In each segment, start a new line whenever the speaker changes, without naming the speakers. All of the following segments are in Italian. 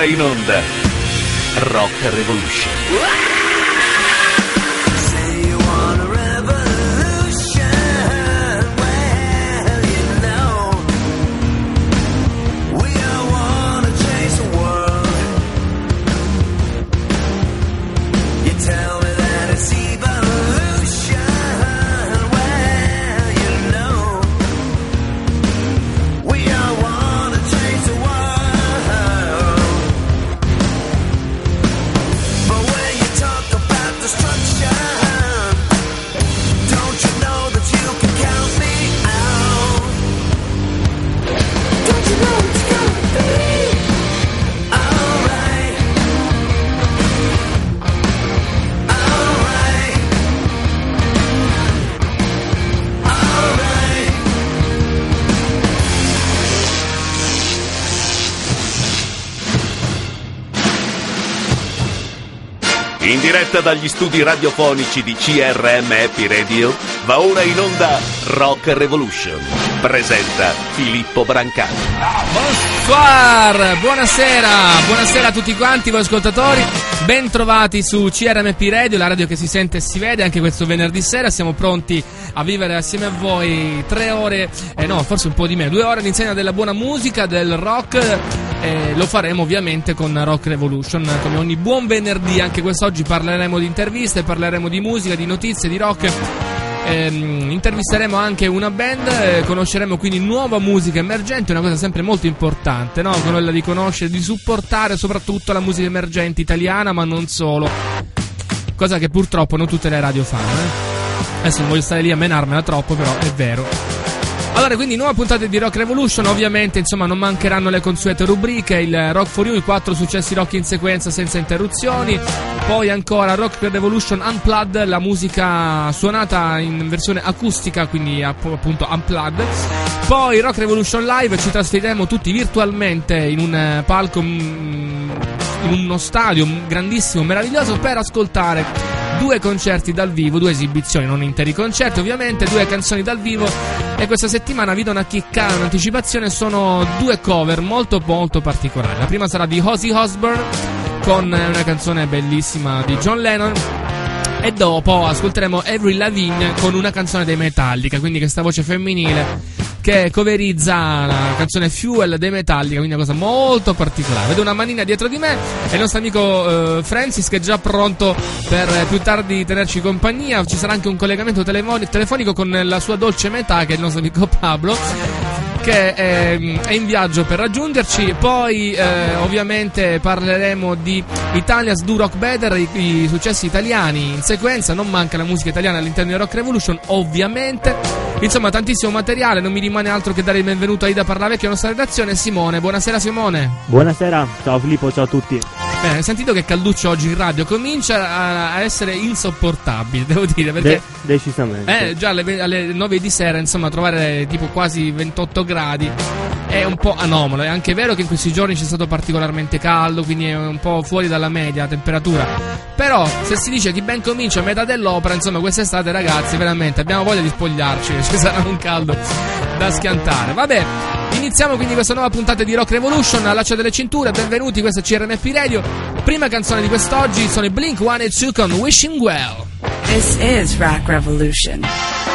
ora in onda Rock Revolution. Diretta dagli studi radiofonici di CRM Happy Radio, va ora in onda Rock Revolution. Presenta Filippo Brancati.
Bonsoir, buonasera, buonasera a tutti quanti voi ascoltatori. Bentrovati su CRMP Radio, la radio che si sente e si vede anche questo venerdì sera. Siamo pronti a vivere assieme a voi tre ore, eh no, forse un po' di meno, due ore all'insegna della buona musica, del rock. Eh, lo faremo ovviamente con Rock Revolution, come ogni buon venerdì. Anche quest'oggi parleremo di interviste, parleremo di musica, di notizie, di rock. Eh, intervisteremo anche una band, eh, conosceremo quindi nuova musica emergente, una cosa sempre molto importante, no? quella di conoscere, di supportare soprattutto la musica emergente italiana, ma non solo. Cosa che purtroppo non tutte le radio fanno. Eh? Adesso non voglio stare lì a menarmela troppo, però è vero. Allora, quindi nuova puntata di Rock Revolution, ovviamente insomma non mancheranno le consuete rubriche, il Rock for You, i quattro successi rock in sequenza senza interruzioni, poi ancora Rock Revolution Unplugged, la musica suonata in versione acustica, quindi appunto Unplugged, poi Rock Revolution Live, ci trasferiremo tutti virtualmente in un palco, mm, uno stadio grandissimo, meraviglioso per ascoltare due concerti dal vivo, due esibizioni, non interi concerti ovviamente, due canzoni dal vivo e questa settimana vi do una chicca, un'anticipazione, sono due cover molto molto particolari. La prima sarà di Ozzy Osbourne con una canzone bellissima di John Lennon e dopo ascolteremo Avril Lavigne con una canzone dei Metallica, quindi questa voce femminile che coverizza la canzone Fuel dei Metallica, quindi una cosa molto particolare. Vedo una manina dietro di me e il nostro amico uh, Francis che è già pronto per eh, più tardi tenerci compagnia. Ci sarà anche un collegamento telefonico con la sua dolce metà che è il nostro amico Pablo che è, è, in viaggio per raggiungerci. Poi, eh, ovviamente, parleremo di Italia's Do Rock Better, i, i, successi italiani in sequenza. Non manca la musica italiana all'interno di Rock Revolution, ovviamente. Insomma, tantissimo materiale. Non mi rimane altro che dare il benvenuto a Ida Parlavecchio, la nostra redazione. Simone, buonasera, Simone.
Buonasera, ciao Filippo, ciao a tutti.
Bene, hai sentito che Calduccio oggi in radio comincia a, a essere insopportabile, devo dire. Perché, De-
decisamente.
Eh, già alle, alle 9 di sera, insomma, trovare tipo quasi 28 gradi è un po' anomalo. È anche vero che in questi giorni c'è stato particolarmente caldo, quindi è un po' fuori dalla media la temperatura. Però, se si dice che ben comincia a metà dell'opera, insomma, quest'estate, ragazzi, veramente abbiamo voglia di spogliarci. Ci sarà un caldo da schiantare. Vabbè. Iniziamo quindi questa nuova puntata di Rock Revolution, allaccia delle cinture, benvenuti, questo è CRMF Radio. Prima canzone di quest'oggi sono i Blink 182 con Wishing Well.
This is Rock Revolution.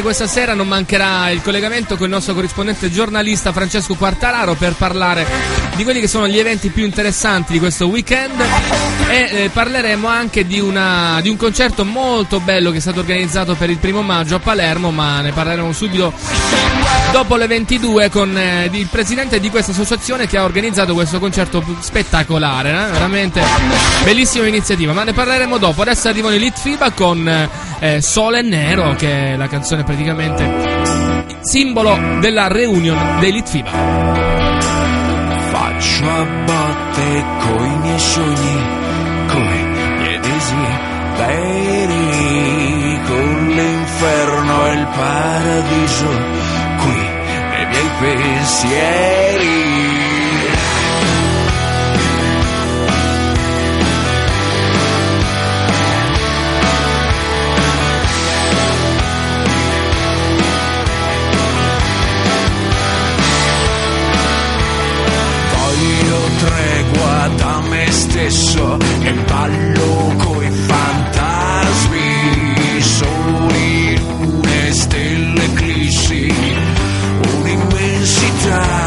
Anche questa sera non mancherà il collegamento con il nostro corrispondente giornalista Francesco Quartararo per parlare di quelli che sono gli eventi più interessanti di questo weekend e eh, parleremo anche di, una, di un concerto molto bello che è stato organizzato per il primo maggio a Palermo, ma ne parleremo subito dopo le 22 con eh, il presidente di questa associazione che ha organizzato questo concerto spettacolare, eh? veramente bellissima iniziativa, ma ne parleremo dopo. Adesso arrivano i Litfiba con eh, Sole Nero, che è la canzone praticamente simbolo della reunion dei Litfiba.
Faccio a botte coi miei sogni, coi miei desideri, con l'inferno e il paradiso, pensieri. Voglio tregua da me stesso e ballo coi fantasmi, die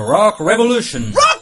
Rock Revolution.
Rock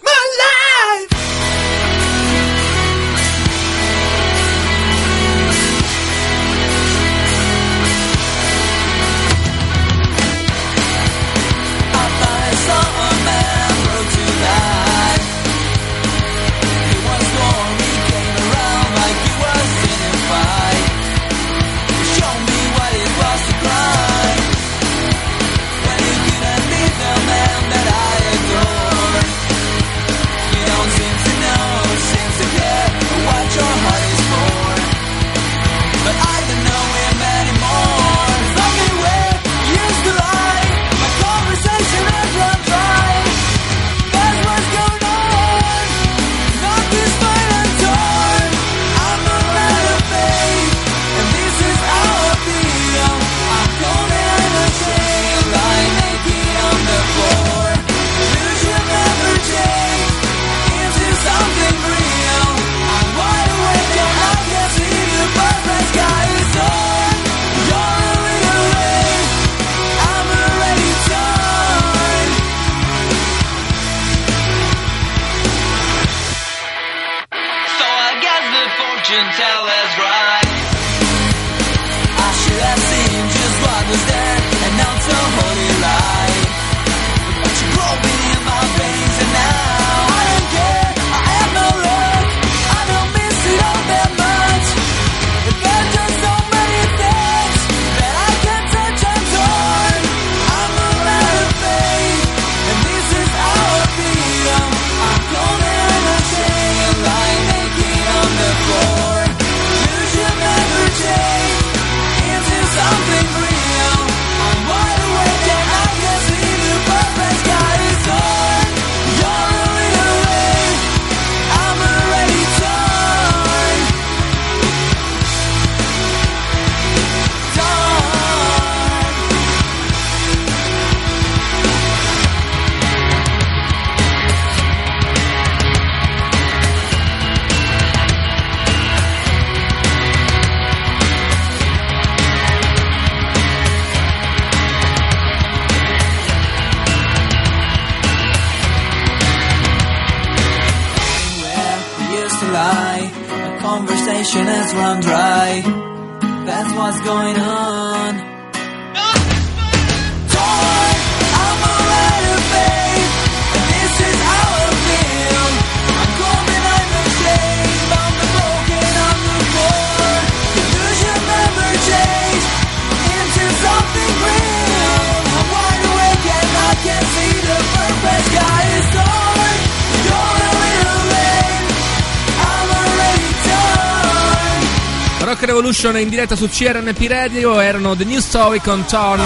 Revolution in diretta su CRNP Radio erano The New Story con Torn.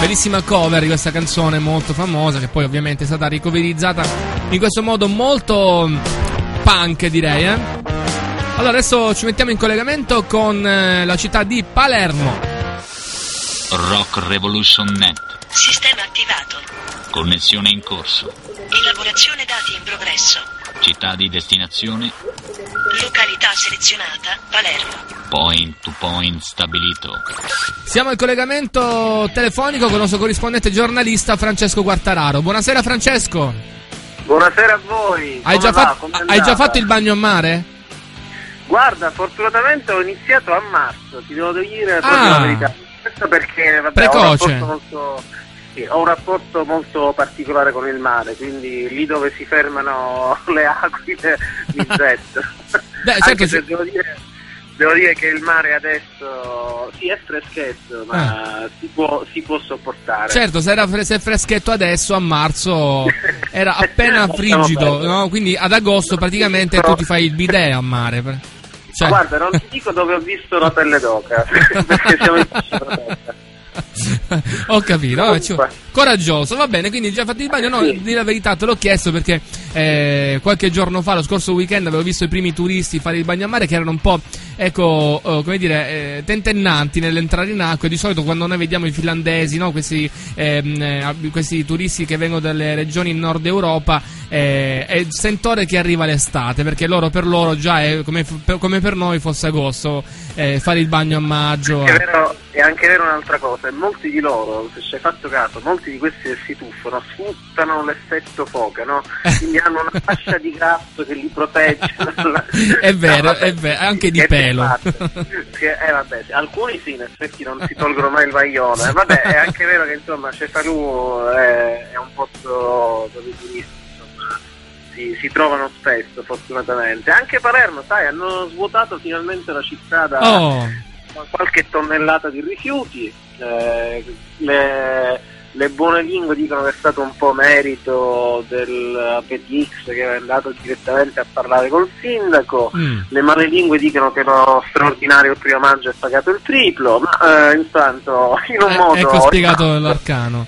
Bellissima cover di questa canzone molto famosa che poi ovviamente è stata ricoverizzata in questo modo molto punk direi. Eh? Allora adesso ci mettiamo in collegamento con eh, la città di Palermo.
Rock Revolution Net.
Sistema attivato.
Connessione in corso.
Elaborazione dati in progresso.
Città di destinazione.
Selezionata. Palermo.
Point to point stabilito.
Siamo in collegamento telefonico con il nostro corrispondente giornalista Francesco Quartararo. Buonasera Francesco.
Buonasera a voi.
Hai, già,
va?
hai già fatto il bagno a mare?
Guarda, fortunatamente ho iniziato a marzo, ti devo dire proprio
Ah.
la verità. Questo perché vabbè, ho, un
Precoce.
rapporto molto, sì, ho un rapporto molto particolare con il mare, quindi lì dove si fermano le aquile mi getto.
Beh, certo,
se devo dire, devo dire che il mare adesso sì è freschetto, ma si, può, si può sopportare.
Ah. Certo, se, era se è freschetto adesso, a marzo era appena frigido, no? quindi ad agosto praticamente tu ti fai il bidet a mare. Cioè,
Guarda, non ti dico dove ho visto la pelle d'oca, perché siamo in
ho capito, vabbè, ci-. Coraggioso, va bene, quindi già fatto il bagno, no,
Sì.
di la verità te l'ho chiesto perché eh, qualche giorno fa, lo scorso weekend, avevo visto i primi turisti fare il bagno a mare che erano un po', ecco, eh, come dire, eh, tentennanti nell'entrare in acqua, di solito quando noi vediamo i finlandesi, no, questi, ehm, eh, questi turisti che vengono dalle regioni in nord Europa, eh, è il sentore che arriva l'estate, perché loro per loro già è come, come per noi fosse agosto, eh, fare il bagno a maggio.
È, vero, è anche vero un'altra cosa, e molti di loro, se ci hai fatto caso, molti di questi che si tuffano sfruttano l'effetto foca, no? Quindi hanno una fascia di grasso che li protegge. dalla-
È vero,
No, vabbè,
è vero, anche di pelo.
Che- eh, vabbè, alcuni sì, in effetti non si tolgono mai il maglione. Vabbè, è anche vero che insomma Cefalù è, è un posto dove i turisti si, si trovano spesso, fortunatamente. Anche Palermo, sai, hanno svuotato finalmente la città da
Oh,
qualche tonnellata di rifiuti. eh, le, le buone lingue dicono che è stato un po' merito del PDX che è andato direttamente a parlare col sindaco.
mm.
Le male lingue dicono che lo straordinario primo maggio è pagato il triplo, ma eh, intanto in un
Eh,
modo
ecco spiegato
altro-
l'arcano.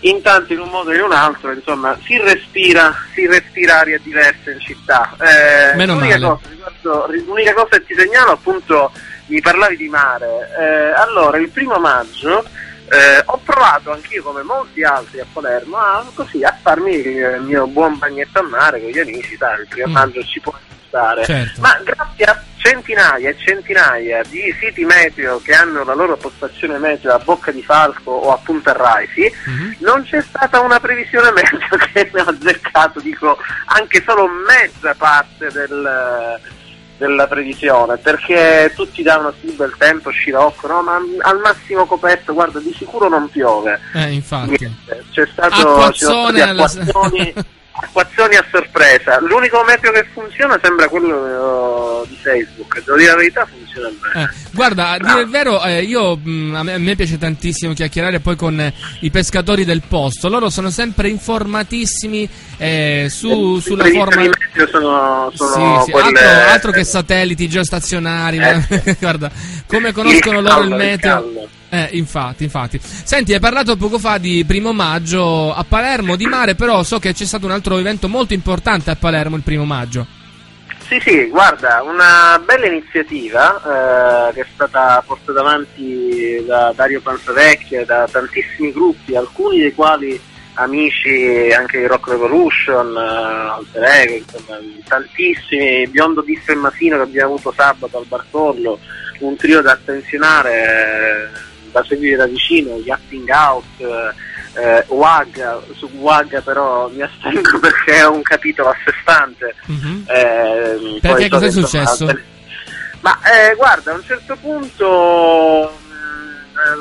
Intanto in un modo o in un altro, insomma, si respira, si respira aria diversa in città. Eh,
Meno
l'unica
male.
Cosa, riguardo- l'unica cosa che ti segnalo, appunto, mi parlavi di mare. Eh, allora, il primo maggio eh, ho provato anch'io, come molti altri a Palermo, a, così, a farmi il mio buon bagnetto a mare con gli amici, sai, il primo
Mm.
maggio ci può stare.
Certo.
Ma grazie a centinaia e centinaia di siti meteo che hanno la loro postazione meteo a Bocca di Falco o a Punta Raisi,
Mhm.
non c'è stata una previsione meteo che mi ha azzeccato, dico, anche solo mezza parte del, della previsione perché tutti davano sì bel tempo scirocco no? Ma al massimo coperto guarda di sicuro non piove.
Eh, infatti.
C'è stato
Acquazzone alla-
acquazzoni, a sorpresa l'unico meteo che funziona sembra quello eh, di Facebook devo dire la verità funziona bene
Eh, guarda, a dire il vero, eh, io mh, a, me, a me piace tantissimo chiacchierare poi con eh, i pescatori del posto. Loro sono sempre informatissimi eh, su,
I
sulla forma.
di meteo sono, sono
Sì, sì,
quelle-
altro, altro che satelliti geostazionari. ma- guarda, come conoscono
Il
loro il
caldo, il
meteo.
caldo.
Eh, infatti, infatti. Senti, hai parlato poco fa di primo maggio a Palermo di mare, però so che c'è stato un altro evento molto importante a Palermo il primo maggio.
Sì, sì, guarda, una bella iniziativa eh, che è stata portata avanti da Dario Panzavecchia e da tantissimi gruppi, alcuni dei quali amici anche di Rock Revolution, eh, Alter Ego, insomma, tantissimi, Biondo Biff e Masino che abbiamo avuto sabato al Barcollo, un trio da attenzionare, da seguire da vicino, gli Acting Out, eh, WAG, su WAG però mi astengo perché è un capitolo a sé stante.
Mhm.
Eh,
Perché
so che, insomma,
successo?
per- Ma eh, guarda, a un certo punto,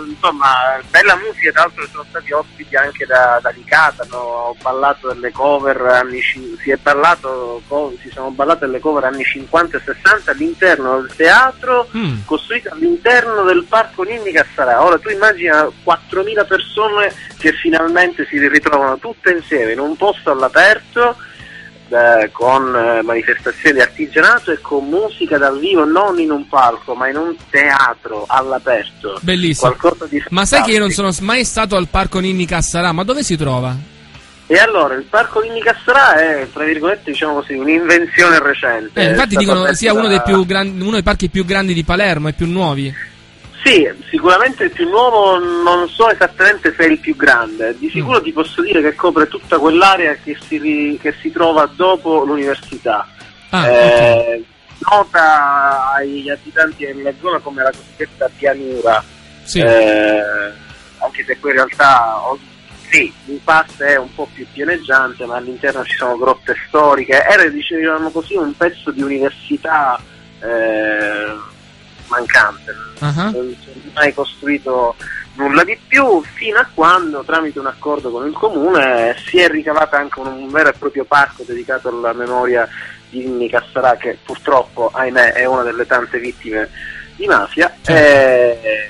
insomma, bella musica, tra l'altro sono stati ospiti anche da, da Licata, no? ho ballato delle cover anni, si è ballato, si sono ballate delle cover anni 50 e 60 all'interno del teatro
Mm.
costruito all'interno del parco Ninni Cassarà. Ora tu immagina 4.000 persone che finalmente si ritrovano tutte insieme in un posto all'aperto eh, con eh, manifestazioni di artigianato e con musica dal vivo non in un palco ma in un teatro all'aperto.
Bellissimo. Ma sai che io non sono mai stato al parco Ninni Cassarà, ma dove si trova?
E allora il parco Ninni Cassarà è tra virgolette diciamo così un'invenzione recente.
Eh, infatti dicono sia uno dei,
da-
più gran- uno dei parchi più grandi di Palermo e più nuovi.
Sì, sicuramente il più nuovo non so esattamente se è il più grande, di sicuro
Mm.
ti posso dire che copre tutta quell'area che si, ri- che si trova dopo l'università.
Ah,
Eh, Nota agli abitanti della zona come la cosiddetta pianura,
Sì.
eh, anche se poi in realtà oh, sì, in parte è un po' più pianeggiante, ma all'interno ci sono grotte storiche. Era, dicevamo così, un pezzo di università eh, mancante.
Ah,
non si è mai costruito nulla di più fino a quando tramite un accordo con il comune si è ricavata anche un, un vero e proprio parco dedicato alla memoria di Inni Cassarà che purtroppo ahimè è una delle tante vittime di mafia.
Certo.
Eh,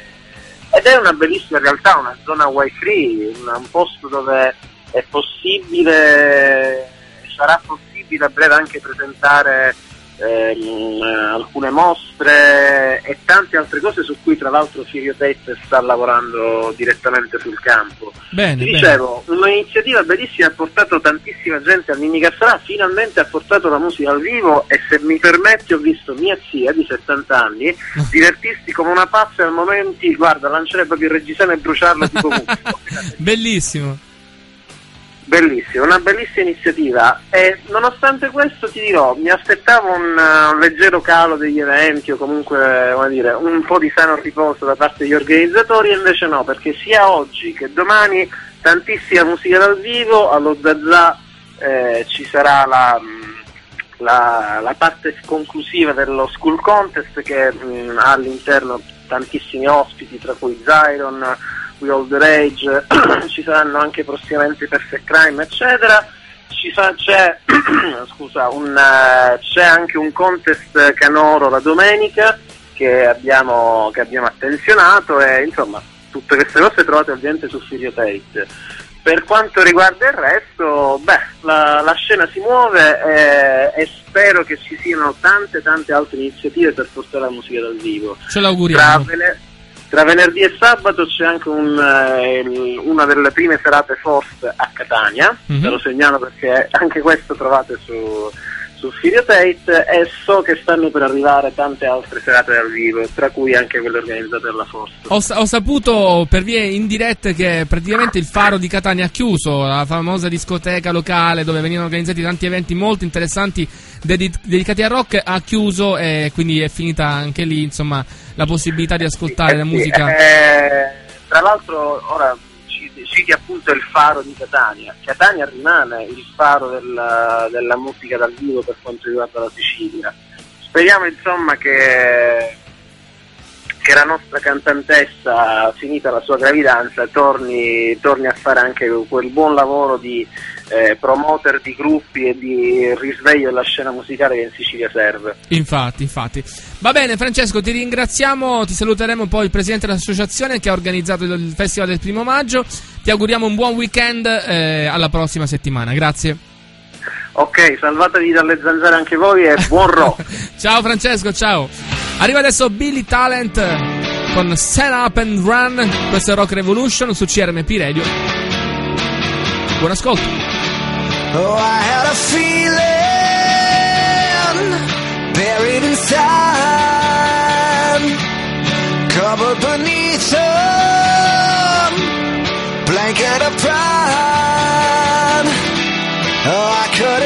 ed è una bellissima realtà una zona wifi free un, un posto dove è possibile sarà possibile a breve anche presentare ehm, alcune mostre e tante altre cose su cui tra l'altro Firio Tate sta lavorando direttamente sul campo.
Bene,
Ti
bene.
dicevo, un'iniziativa bellissima ha portato tantissima gente al Mini Cassarà, finalmente ha portato la musica al vivo e se mi permetti ho visto mia zia di 70 anni divertirsi come una pazza e al momenti, guarda, lanciare proprio il reggiseno e bruciarlo tipo.
Bellissimo.
Bellissimo, una bellissima iniziativa. E nonostante questo ti dirò, mi aspettavo un, uh, un leggero calo degli eventi o comunque dire, un po' di sano riposo da parte degli organizzatori e invece no, perché sia oggi che domani tantissima musica dal vivo, allo Zazà eh, ci sarà la, mh, la, la parte conclusiva dello School Contest che mh, ha all'interno tantissimi ospiti tra cui Zyron, We All The Rage, ci saranno anche prossimamente Perfect Crime, eccetera. Ci fa- c'è, scusa, un, eh, c'è anche un contest canoro la domenica che abbiamo, che abbiamo attenzionato e insomma tutte queste cose trovate ovviamente su Filiotate. Per quanto riguarda il resto, beh, la, la scena si muove eh, e spero che ci siano tante tante altre iniziative per portare la musica dal vivo.
Ce
Tra,
l'auguriamo.
vene- tra venerdì e sabato c'è anche un, eh, una delle prime serate Force a Catania,
Mhm.
ve lo segnalo perché anche questo trovate su, su Filiotate e so che stanno per arrivare tante altre serate dal vivo, tra cui anche quelle organizzate dalla Force.
Ho, ho saputo per vie indirette che praticamente il faro di Catania ha chiuso, la famosa discoteca locale dove venivano organizzati tanti eventi molto interessanti dedi- dedicati al rock ha chiuso e quindi è finita anche lì insomma la possibilità di ascoltare
Eh
la
sì,
musica.
eh, tra l'altro, ora ci- citi appunto il faro di Catania. Catania rimane il faro della, della musica dal vivo per quanto riguarda la Sicilia. speriamo insomma che, che la nostra cantantessa, finita la sua gravidanza, torni, torni a fare anche quel buon lavoro di eh, promoter di gruppi e di risveglio della scena musicale che in Sicilia serve.
Infatti, infatti. Va bene, Francesco, ti ringraziamo. Ti saluteremo poi il presidente dell'associazione che ha organizzato il festival del primo maggio. Ti auguriamo un buon weekend. eh, alla prossima settimana. Grazie.
Ok, salvatevi dalle zanzare anche voi e buon rock!
ciao Francesco, ciao. Arriva adesso Billy Talent con Set Up and Run. Questo è Rock Revolution su CRMP Radio. Buon ascolto.
Oh, I had a feeling buried inside, covered beneath a blanket of pride. Oh, I couldn't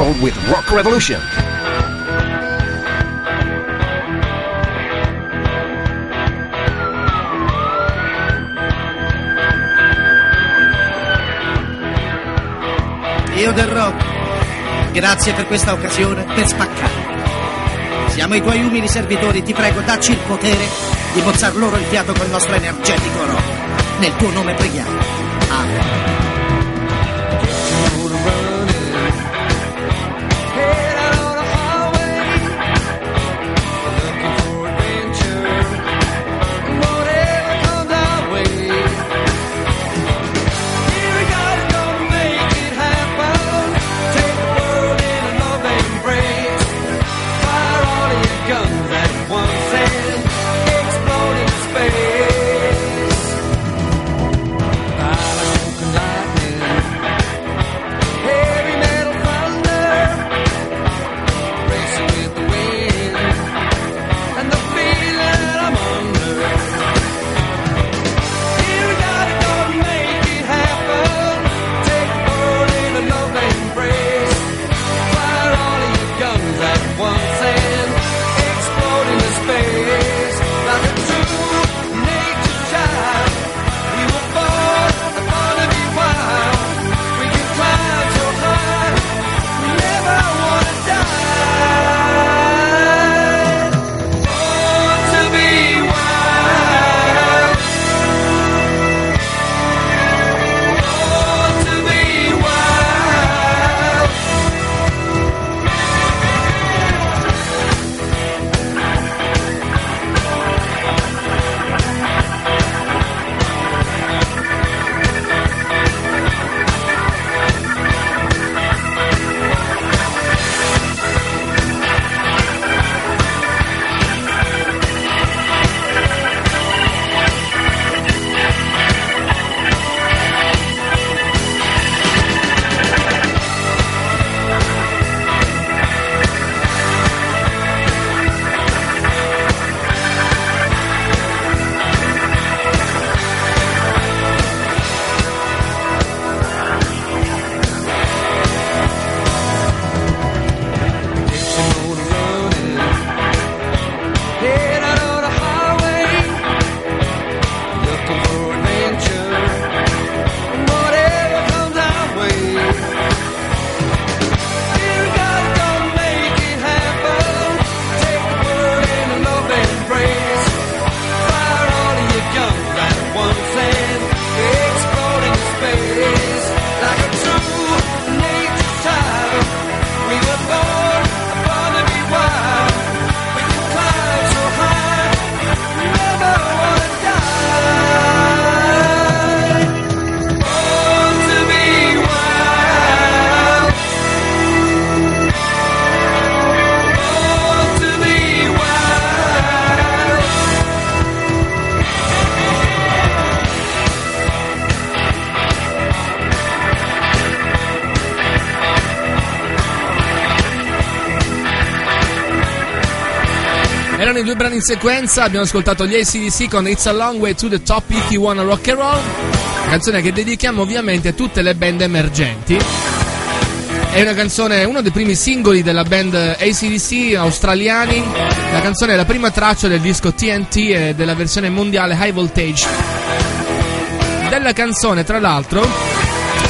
Roll with Rock Revolution.
Dio del rock, grazie per questa occasione per spaccare. Siamo i tuoi umili servitori, ti prego, dacci il potere di mozzar loro il fiato col nostro energetico rock. Nel tuo nome preghiamo. Amen.
In sequenza, abbiamo ascoltato gli ACDC con It's a Long Way to the Top If You Wanna Rock and Roll, canzone che dedichiamo ovviamente a tutte le band emergenti. È una canzone, uno dei primi singoli della band ACDC australiani. La canzone è la prima traccia del disco TNT e della versione mondiale High Voltage. Della canzone, tra l'altro,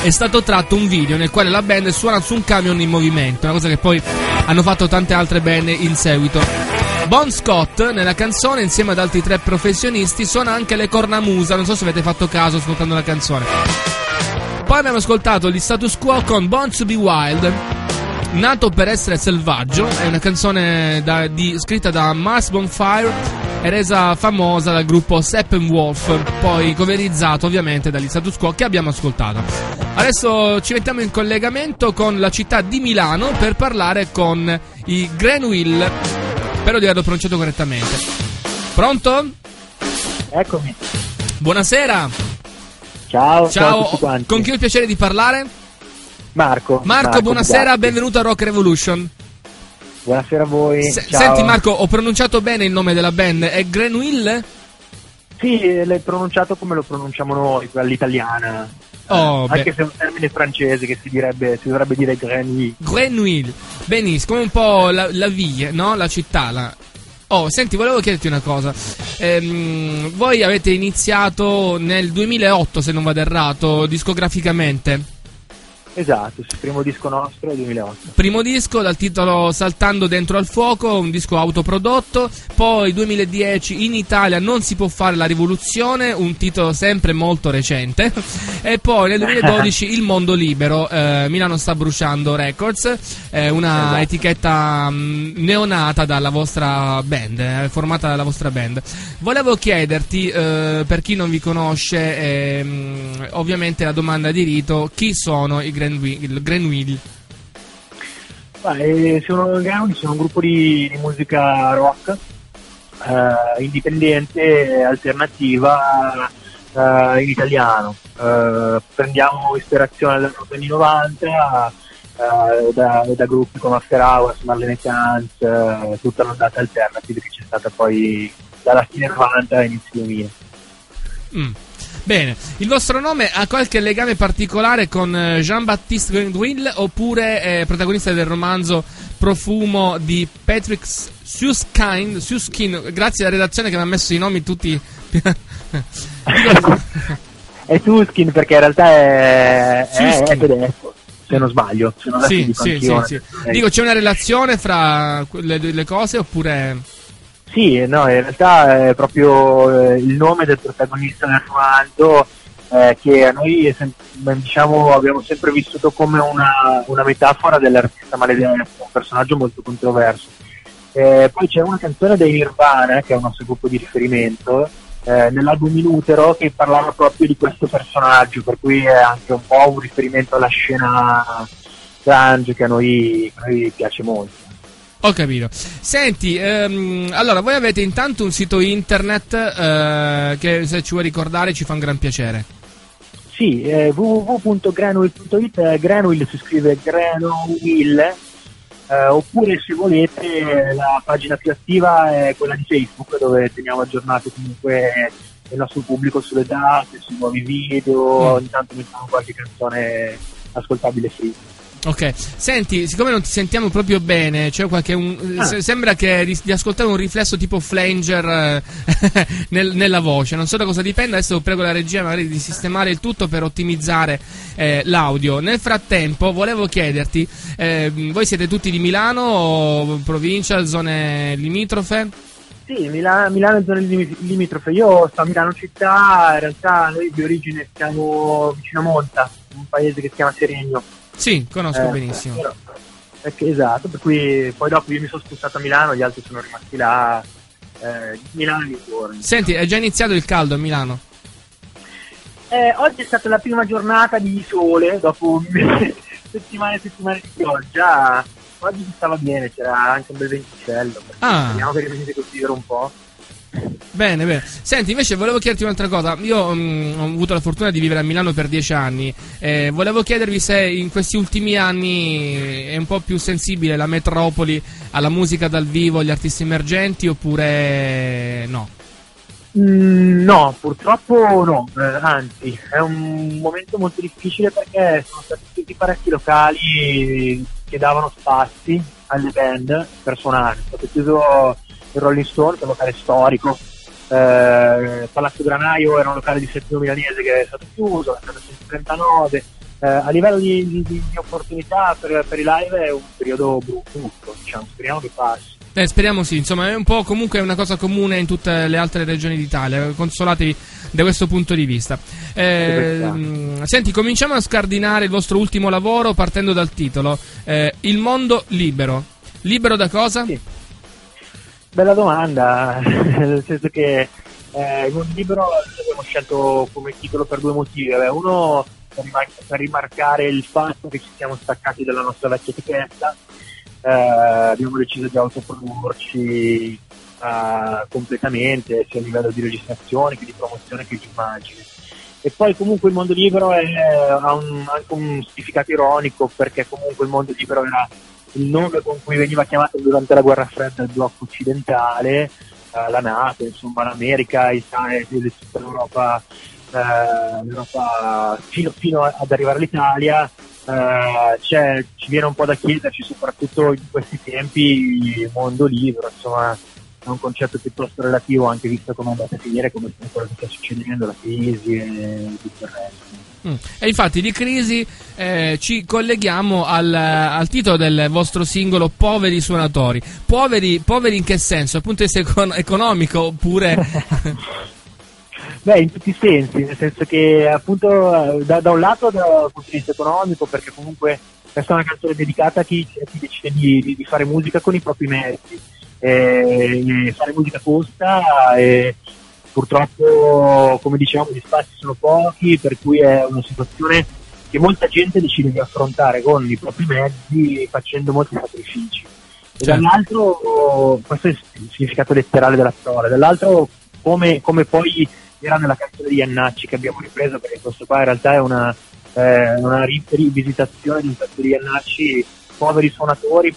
è stato tratto un video nel quale la band suona su un camion in movimento, una cosa che poi hanno fatto tante altre band in seguito. Bon Scott nella canzone insieme ad altri tre professionisti suona anche le cornamusa, non so se avete fatto caso ascoltando la canzone. Poi abbiamo ascoltato gli status quo con Born to be Wild, nato per essere selvaggio, è una canzone da, di, scritta da Mars Bonfire e resa famosa dal gruppo Steppenwolf, poi coverizzato ovviamente dagli status quo che abbiamo ascoltato. Adesso ci mettiamo in collegamento con la città di Milano per parlare con i Grenwill Spero di averlo pronunciato correttamente. Pronto?
Eccomi.
Buonasera.
Ciao, ciao,
ciao.
a tutti quanti.
Con chi ho il piacere di parlare?
Marco.
Marco,
Marco
buonasera,
Bugatti.
benvenuto a Rock Revolution.
Buonasera a voi. Ciao.
senti Marco, ho pronunciato bene il nome della band, è Grenwill?
Sì, l'hai pronunciato come lo pronunciamo noi, all'italiana.
Oh, beh.
Anche se è un termine francese che si direbbe, si dovrebbe dire grenouille.
Grenouille. Benissimo, come un po' la, la ville, no? La città. La... Oh, senti, volevo chiederti una cosa. Ehm, voi avete iniziato nel 2008, se non vado errato, discograficamente.
Esatto, il primo disco nostro è il 2008.
Primo disco dal titolo Saltando dentro al fuoco, un disco autoprodotto. Poi 2010 in Italia Non si può fare la rivoluzione, un titolo sempre molto recente. E poi nel 2012 Il mondo libero, eh, Milano sta bruciando Records, eh, una
Esatto.
etichetta mh, neonata dalla vostra band, eh, formata dalla vostra band. Volevo chiederti, eh, per chi non vi conosce, ehm, ovviamente la domanda di rito, chi sono i Grenouille? il Grenouille?
Ma, eh, sono, i Grenouille sono un gruppo di, di musica rock, eh, indipendente, alternativa, eh, in italiano. Eh, prendiamo ispirazione dagli anni 90, eh, da, da gruppi come After Hours, Marlene Chance, eh, tutta l'ondata alternative che c'è stata poi dalla fine 90 all'inizio 2000.
Mm. Bene, il vostro nome ha qualche legame particolare con eh, Jean-Baptiste Grenouille oppure è protagonista del romanzo Profumo di Patrick Suskind? Suskin, grazie alla redazione che mi ha messo i nomi tutti.
È Tuskin perché in realtà è, è,
Suskin.
è tedesco, se non sbaglio. Se non
sì,
dico
sì, sì,
eh.
sì. Dico, c'è una relazione fra le, le cose oppure.
Sì, no, in realtà è proprio eh, il nome del protagonista del romanzo eh, che a noi sem- diciamo, abbiamo sempre vissuto come una, una metafora dell'artista maledetto, un personaggio molto controverso. Eh, poi c'è una canzone dei Nirvana, che è il nostro gruppo di riferimento, eh, nell'album In Utero, che parlava proprio di questo personaggio, per cui è anche un po' un riferimento alla scena grunge che a noi, a noi piace molto.
Ho capito. Senti, ehm, allora voi avete intanto un sito internet eh, che se ci vuoi ricordare ci fa un gran piacere.
Sì, eh, www.granuil.it, eh, Granuil si scrive Granuil, eh, oppure se volete la pagina più attiva è quella di Facebook dove teniamo aggiornato comunque il nostro pubblico sulle date, sui nuovi video, ogni tanto mettiamo qualche canzone ascoltabile free.
Ok, senti, siccome non ti sentiamo proprio bene, c'è qualche. un-
Ah.
se- sembra che di, di ascoltare un riflesso tipo flanger eh, nel- nella voce. Non so da cosa dipende. Adesso prego la regia magari di sistemare il tutto per ottimizzare eh, l'audio. Nel frattempo, volevo chiederti: eh, voi siete tutti di Milano o provincia, zone limitrofe?
Sì, Milano, Milano è zona limi- limitrofe. Io sto a Milano città, in realtà noi di origine siamo vicino a Monza, un paese che si chiama Seregno.
Sì, conosco
Eh,
benissimo.
però- esatto, per cui poi dopo io mi sono spostato a Milano, gli altri sono rimasti là. Eh, Milano e dintorni.
Senti, è già iniziato il caldo a Milano?
Eh, oggi è stata la prima giornata di sole dopo settimane e settimane di pioggia. Oggi si stava bene, c'era anche un bel venticello.
Ah.
Speriamo che rimane così per un po'.
Bene, bene. Senti, invece volevo chiederti un'altra cosa. Io mm, ho avuto la fortuna di vivere a Milano per dieci anni. Eh, volevo chiedervi se in questi ultimi anni è un po' più sensibile la metropoli alla musica dal vivo, agli artisti emergenti, oppure no?
Mm, no, purtroppo no, eh, anzi è un momento molto difficile perché sono stati tutti parecchi locali che davano spazi alle band per suonare. È stato chiuso il Rolling Stone, che è un locale storico, eh, Palazzo Granaio era un locale di settimo milanese che è stato chiuso, è stato 139. Eh, a livello di, di- di- opportunità per, per i live è un periodo brutto, diciamo, speriamo che passi.
Eh, speriamo sì, insomma, è un po' comunque una cosa comune in tutte le altre regioni d'Italia. Consolatevi da questo punto di vista. Eh,
Sì,
mh, senti, cominciamo a scardinare il vostro ultimo lavoro partendo dal titolo: eh, Il mondo libero. Libero da cosa?
Bella domanda, nel senso che eh, mondo libero l'abbiamo scelto come titolo per due motivi. Vabbè, uno per, rimar- per rimarcare il fatto che ci siamo staccati dalla nostra vecchia etichetta, eh, abbiamo deciso di autoprodurci eh, completamente, sia a livello di registrazione che di promozione che di immagine. E poi comunque il mondo libero è- ha un- anche un significato ironico perché comunque il mondo libero era il nome con cui veniva chiamato durante la guerra fredda il blocco occidentale eh, la Nato, insomma l'America, Italia, e tutta l'Europa, eh, l'Europa fino, fino ad arrivare all'Italia. Eh, ci viene un po' da chiederci, soprattutto in questi tempi, il mondo libero, insomma, è un concetto piuttosto relativo, anche visto come è andata a finire, come sta succedendo, la crisi e tutto il resto.
Mm. E infatti di crisi eh, ci colleghiamo al, al titolo del vostro singolo Poveri suonatori. Poveri, poveri in che senso? Dal punto di vista econ- economico oppure...
Beh, in tutti i sensi, nel senso che appunto eh, da, da un lato dal punto di vista economico, perché comunque questa è una canzone dedicata a chi, a chi decide di, di- di fare musica con i propri mezzi. E, e fare musica costa e purtroppo, come dicevamo, gli spazi sono pochi, per cui è una situazione che molta gente decide di affrontare con i propri mezzi facendo molti sacrifici. E
Certo.
dall'altro, questo è il significato letterale della parola, dall'altro come, come poi era nella canzone di Iannacci che abbiamo ripreso, perché questo qua in realtà è una, eh, una ri- rivisitazione di un pezzo di Iannacci, poveri suonatori,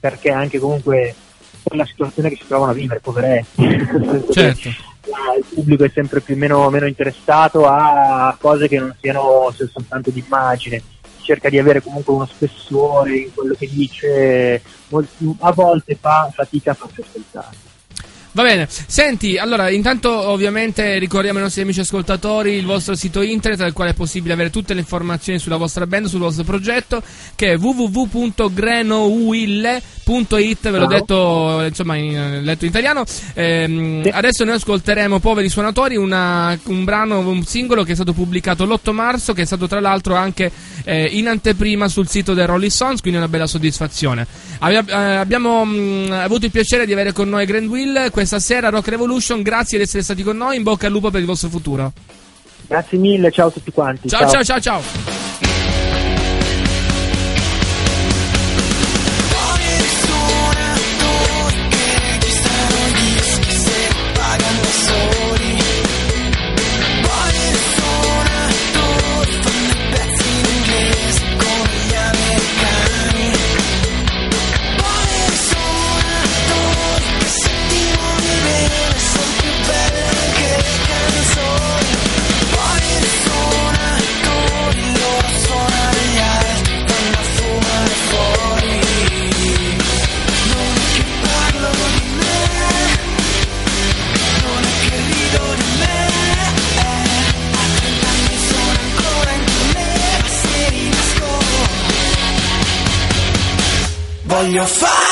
perché anche comunque quella situazione che si trovano a vivere, poveretti.
Certo.
il pubblico è sempre più meno, meno interessato a cose che non siano soltanto di immagine. Cerca di avere comunque uno spessore in quello che dice a volte fa fatica a farsi ascoltare
Va bene, senti, allora intanto ovviamente ricordiamo ai nostri amici ascoltatori il vostro sito internet dal quale è possibile avere tutte le informazioni sulla vostra band, sul vostro progetto che è www.grenouille.it, ve l'ho detto insomma in, letto in italiano. Ehm, Adesso noi ascolteremo Poveri Suonatori, una- un brano, un singolo che è stato pubblicato l'8 marzo, che è stato tra l'altro anche eh, in anteprima sul sito del Rolling Stones, quindi una bella soddisfazione. Avia- eh, abbiamo mh, avuto il piacere di avere con noi Grand Will questa sera Rock Revolution, grazie di essere stati con noi, in bocca al lupo per il vostro futuro.
grazie mille ciao a tutti quanti
Ciao ciao ciao ciao.
Voglio fare la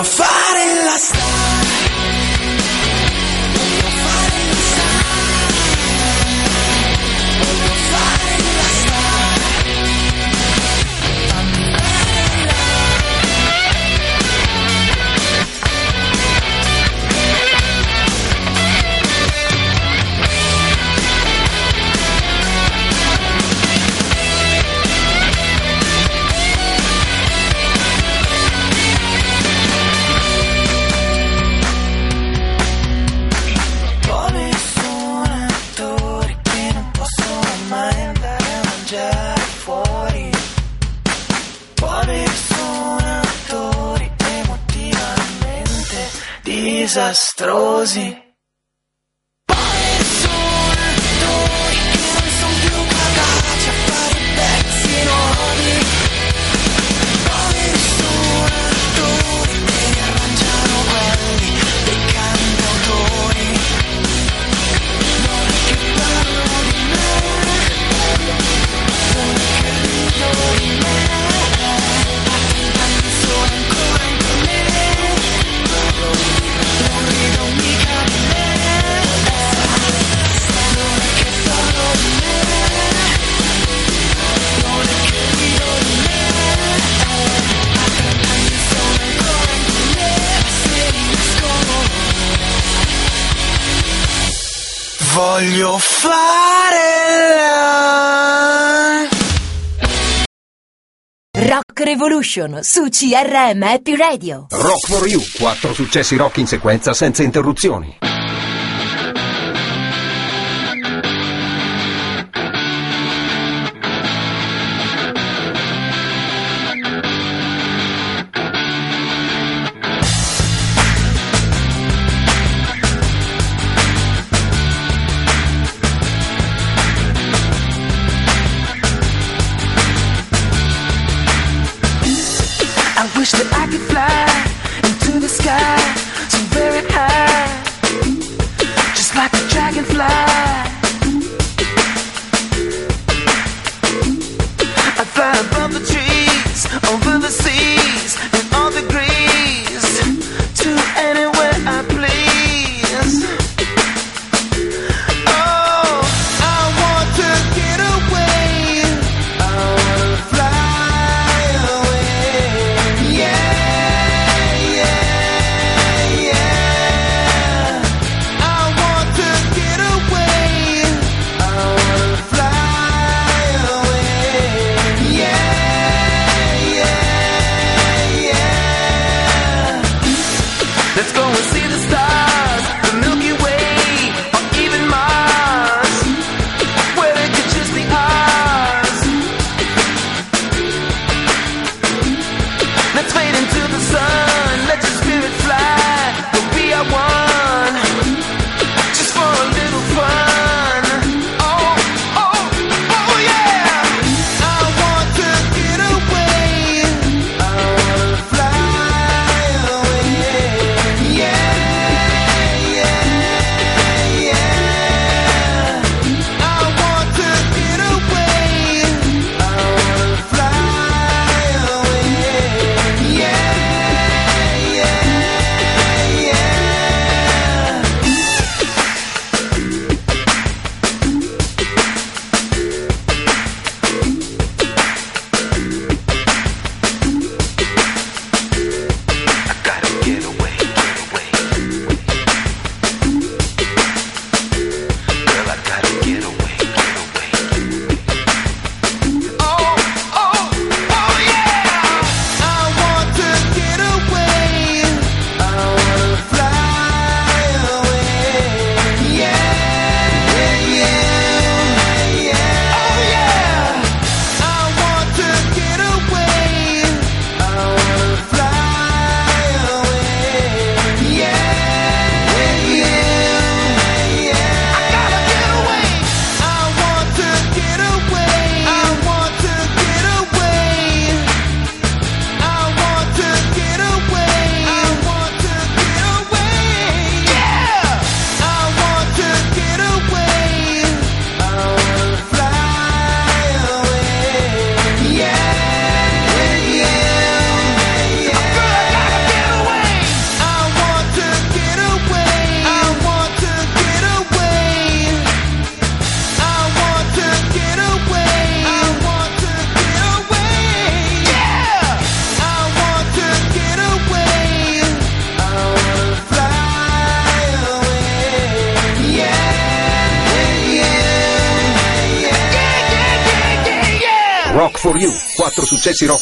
Voglio fare
Rock Revolution su CRM Happy Radio.
Rock for You, quattro successi rock in sequenza senza interruzioni.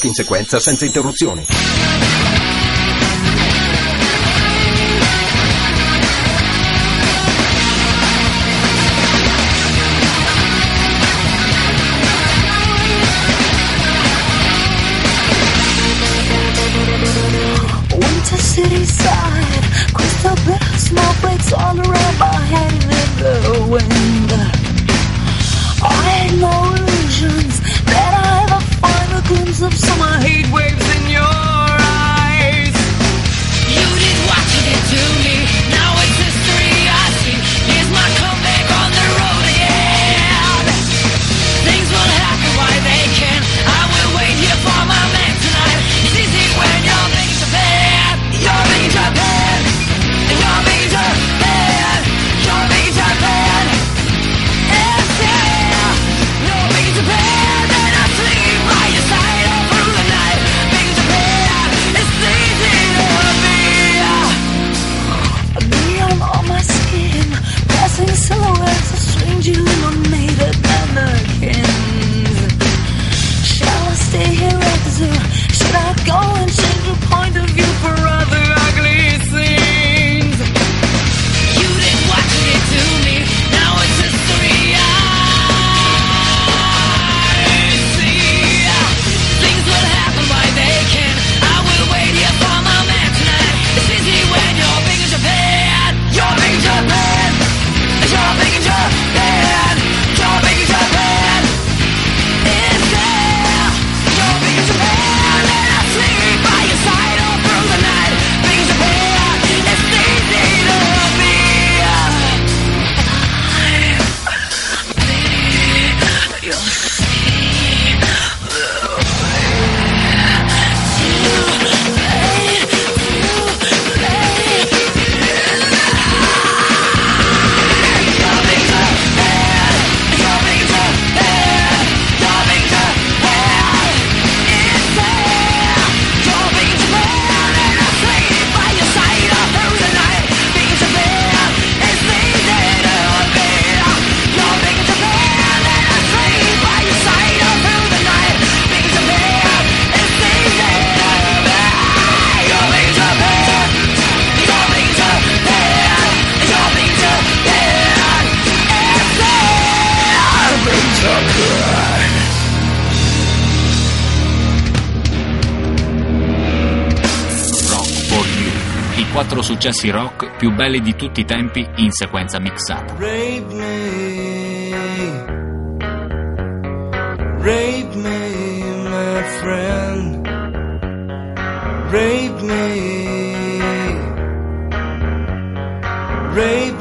in sequenza senza interruzioni.
quattro successi rock più belli di tutti i tempi in sequenza mixata.
Rape me, rape me, my friend. Rape me, rape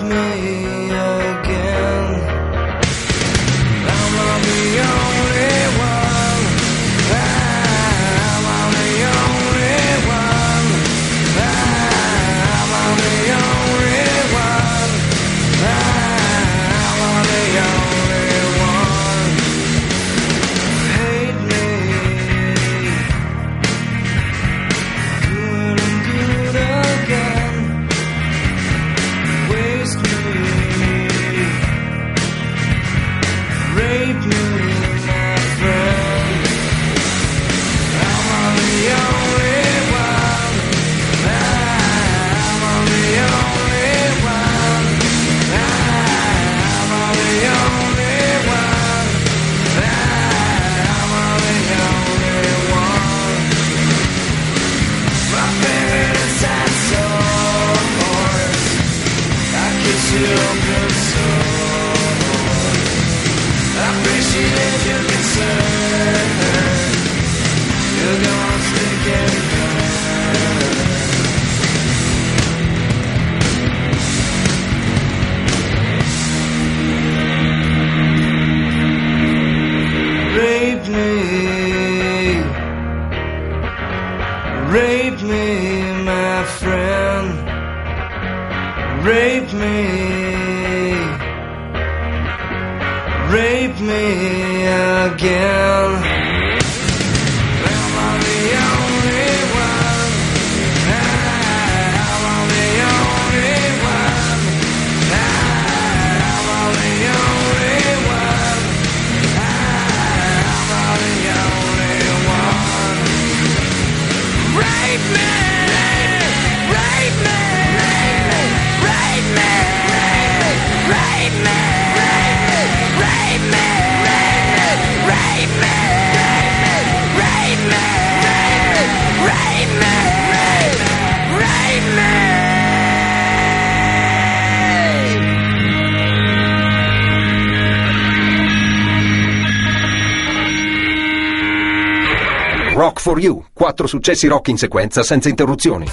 For You, quattro successi rock in sequenza senza interruzioni.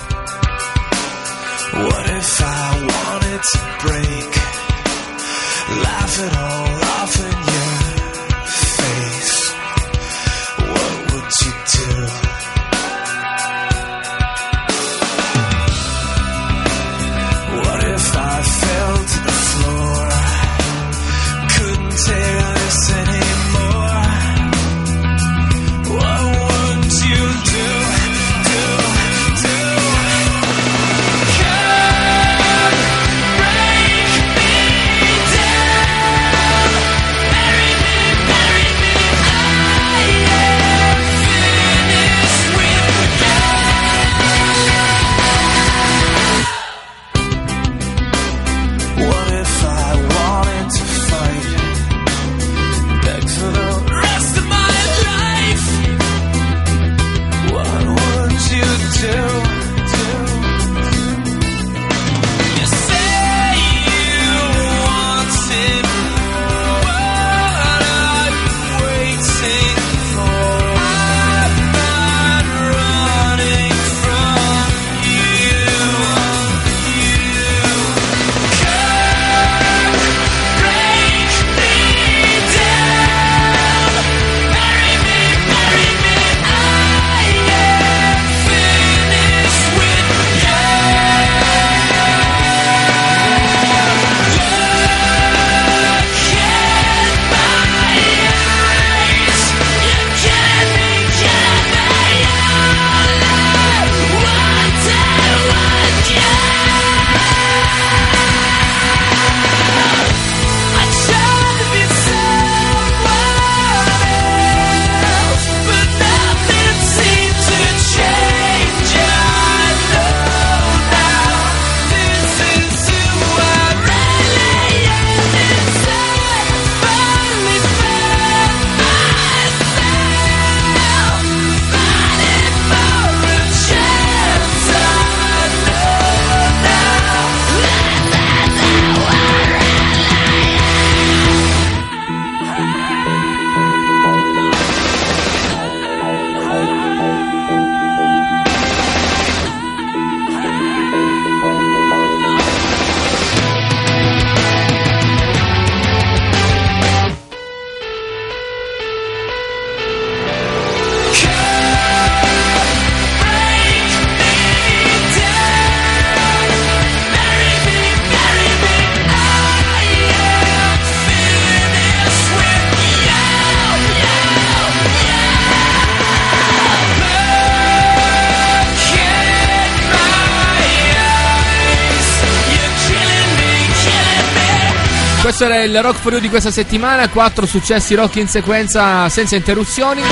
Il Rock for You di questa settimana, quattro successi rock in sequenza senza interruzioni.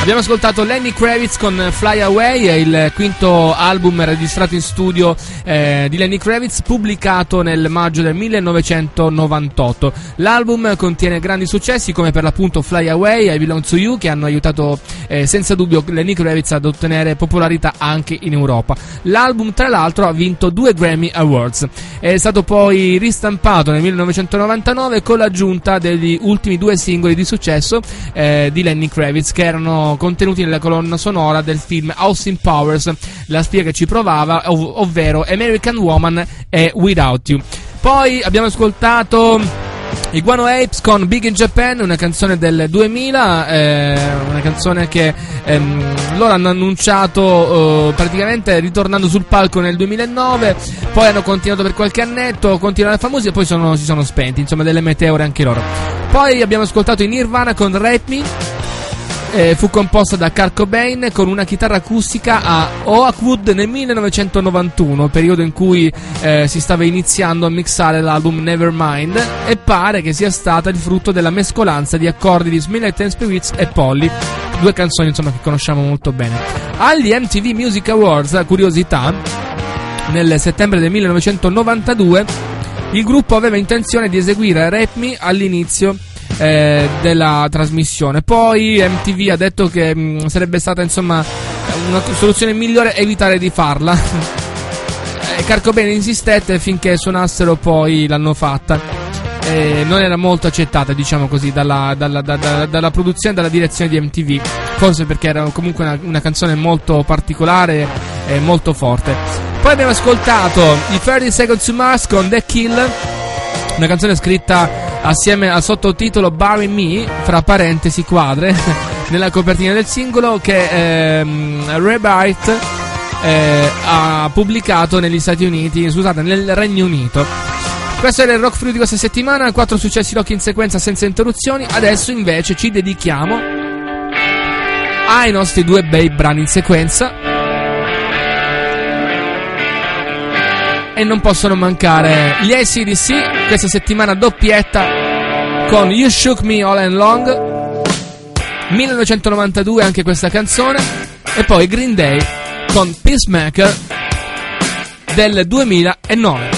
Abbiamo ascoltato Lenny Kravitz con Fly Away, il quinto album registrato in studio eh, di Lenny Kravitz, pubblicato nel maggio del 1998. L'album contiene grandi successi come per l'appunto Fly Away e I Belong to You, che hanno aiutato eh, senza dubbio Lenny Kravitz ad ottenere popolarità anche in Europa. L'album, tra l'altro, ha vinto due Grammy Awards. È stato poi ristampato nel 1999 con l'aggiunta degli ultimi due singoli di successo eh, di Lenny Kravitz che erano contenuti nella colonna sonora del film Austin Powers, la spia che ci provava, ov- ovvero American Woman e Without You. Poi abbiamo ascoltato i Guano Apes con Big in Japan, una canzone del 2000, eh, una canzone che ehm, loro hanno annunciato eh, praticamente ritornando sul palco nel 2009, poi hanno continuato per qualche annetto, continuano famosi e poi sono- si sono spenti, insomma delle meteore anche loro. Poi abbiamo ascoltato i Nirvana con Rap Me, eh, fu composta da Kurt Cobain con una chitarra acustica a Oakwood nel 1991, periodo in cui eh, si stava iniziando a mixare l'album Nevermind e pare che sia stata il frutto della mescolanza di accordi di Smiley Ten Spirits e Polly, due canzoni insomma che conosciamo molto bene. Agli MTV Music Awards, curiosità, nel settembre del 1992 il gruppo aveva intenzione di eseguire Rap Me all'inizio eh, della trasmissione. Poi MTV ha detto che mh, sarebbe stata insomma una soluzione migliore evitare di farla. Eh, Cobain insistette finché suonassero poi l'hanno fatta. Eh, non era molto accettata, diciamo così, dalla, dalla- da- da- dalla produzione e dalla direzione di MTV. Forse perché era comunque una, una canzone molto particolare e molto forte. Poi abbiamo ascoltato i 30 Seconds to Mars con The Kill, una canzone scritta assieme al sottotitolo Bury Me, fra parentesi quadre, nella copertina del singolo che ehm, Bright eh, ha pubblicato negli Stati Uniti, scusate, nel Regno Unito. Questo era il Rock Fruit di questa settimana, quattro successi rock in sequenza senza interruzioni. Adesso invece ci dedichiamo ai nostri due bei brani in sequenza. E non possono mancare gli ACDC, questa settimana doppietta con You Shook Me All and Long, 1992 anche questa canzone, e poi Green Day con Peacemaker del 2009.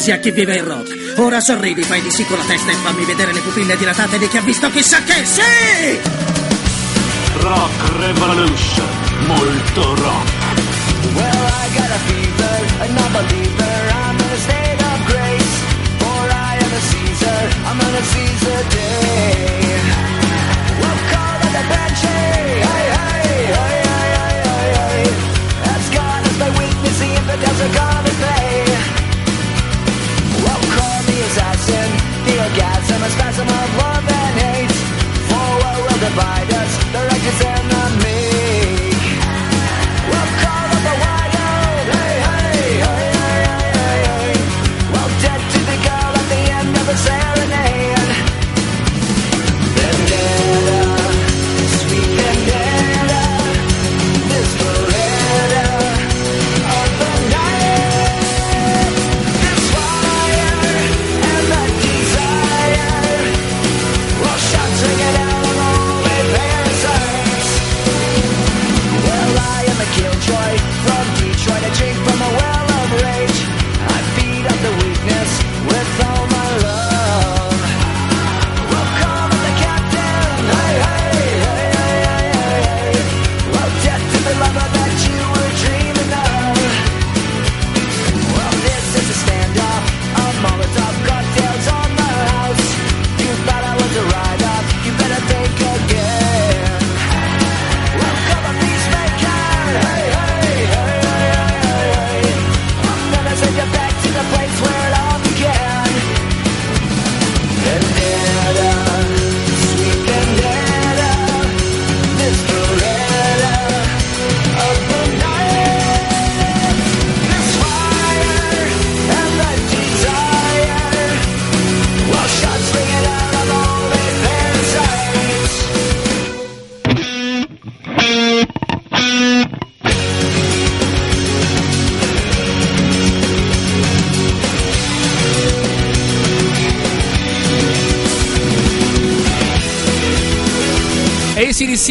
Brindisi a chi vive il rock. Ora sorridi, fai di sì con la testa e fammi vedere le pupille dilatate di chi ha visto chissà che sì!
Rock Revolution, molto rock.
Well, I got a fever, a non-believer. I'm in a state of grace. For I am a Caesar, I'm on a Caesar day.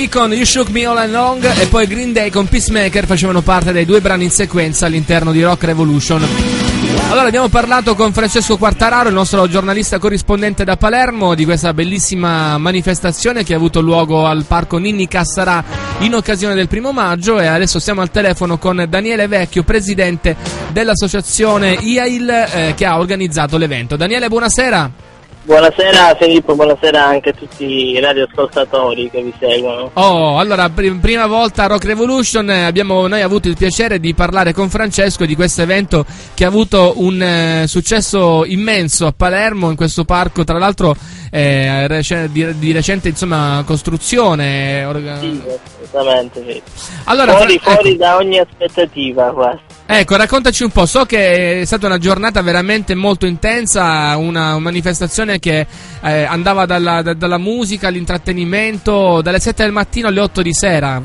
Con You Shook Me All Along e poi Green Day con Peacemaker facevano parte dei due brani in sequenza all'interno di Rock Revolution. Allora abbiamo parlato con Francesco Quartararo, il nostro giornalista corrispondente da Palermo, di questa bellissima manifestazione che ha avuto luogo al parco Ninni Cassarà in occasione del primo maggio e adesso siamo al telefono con Daniele Vecchio, presidente dell'associazione IAIL eh, che ha organizzato l'evento. Daniele, buonasera.
Buonasera Filippo, buonasera anche a tutti i radioascoltatori che vi seguono.
Oh, allora, pr- prima volta a Rock Revolution eh, abbiamo noi avuto il piacere di parlare con Francesco di questo evento che ha avuto un eh, successo immenso a Palermo in questo parco, tra l'altro eh, rec- di, di recente insomma costruzione. orga-
Sì, assolutamente sì.
Allora,
fuori,
Fra-
fuori
ecco.
da ogni aspettativa quasi.
Ecco, raccontaci un po'. So che è stata una giornata veramente molto intensa, una manifestazione che eh, andava dalla, da- dalla musica all'intrattenimento, dalle 7 del mattino alle 8 di sera.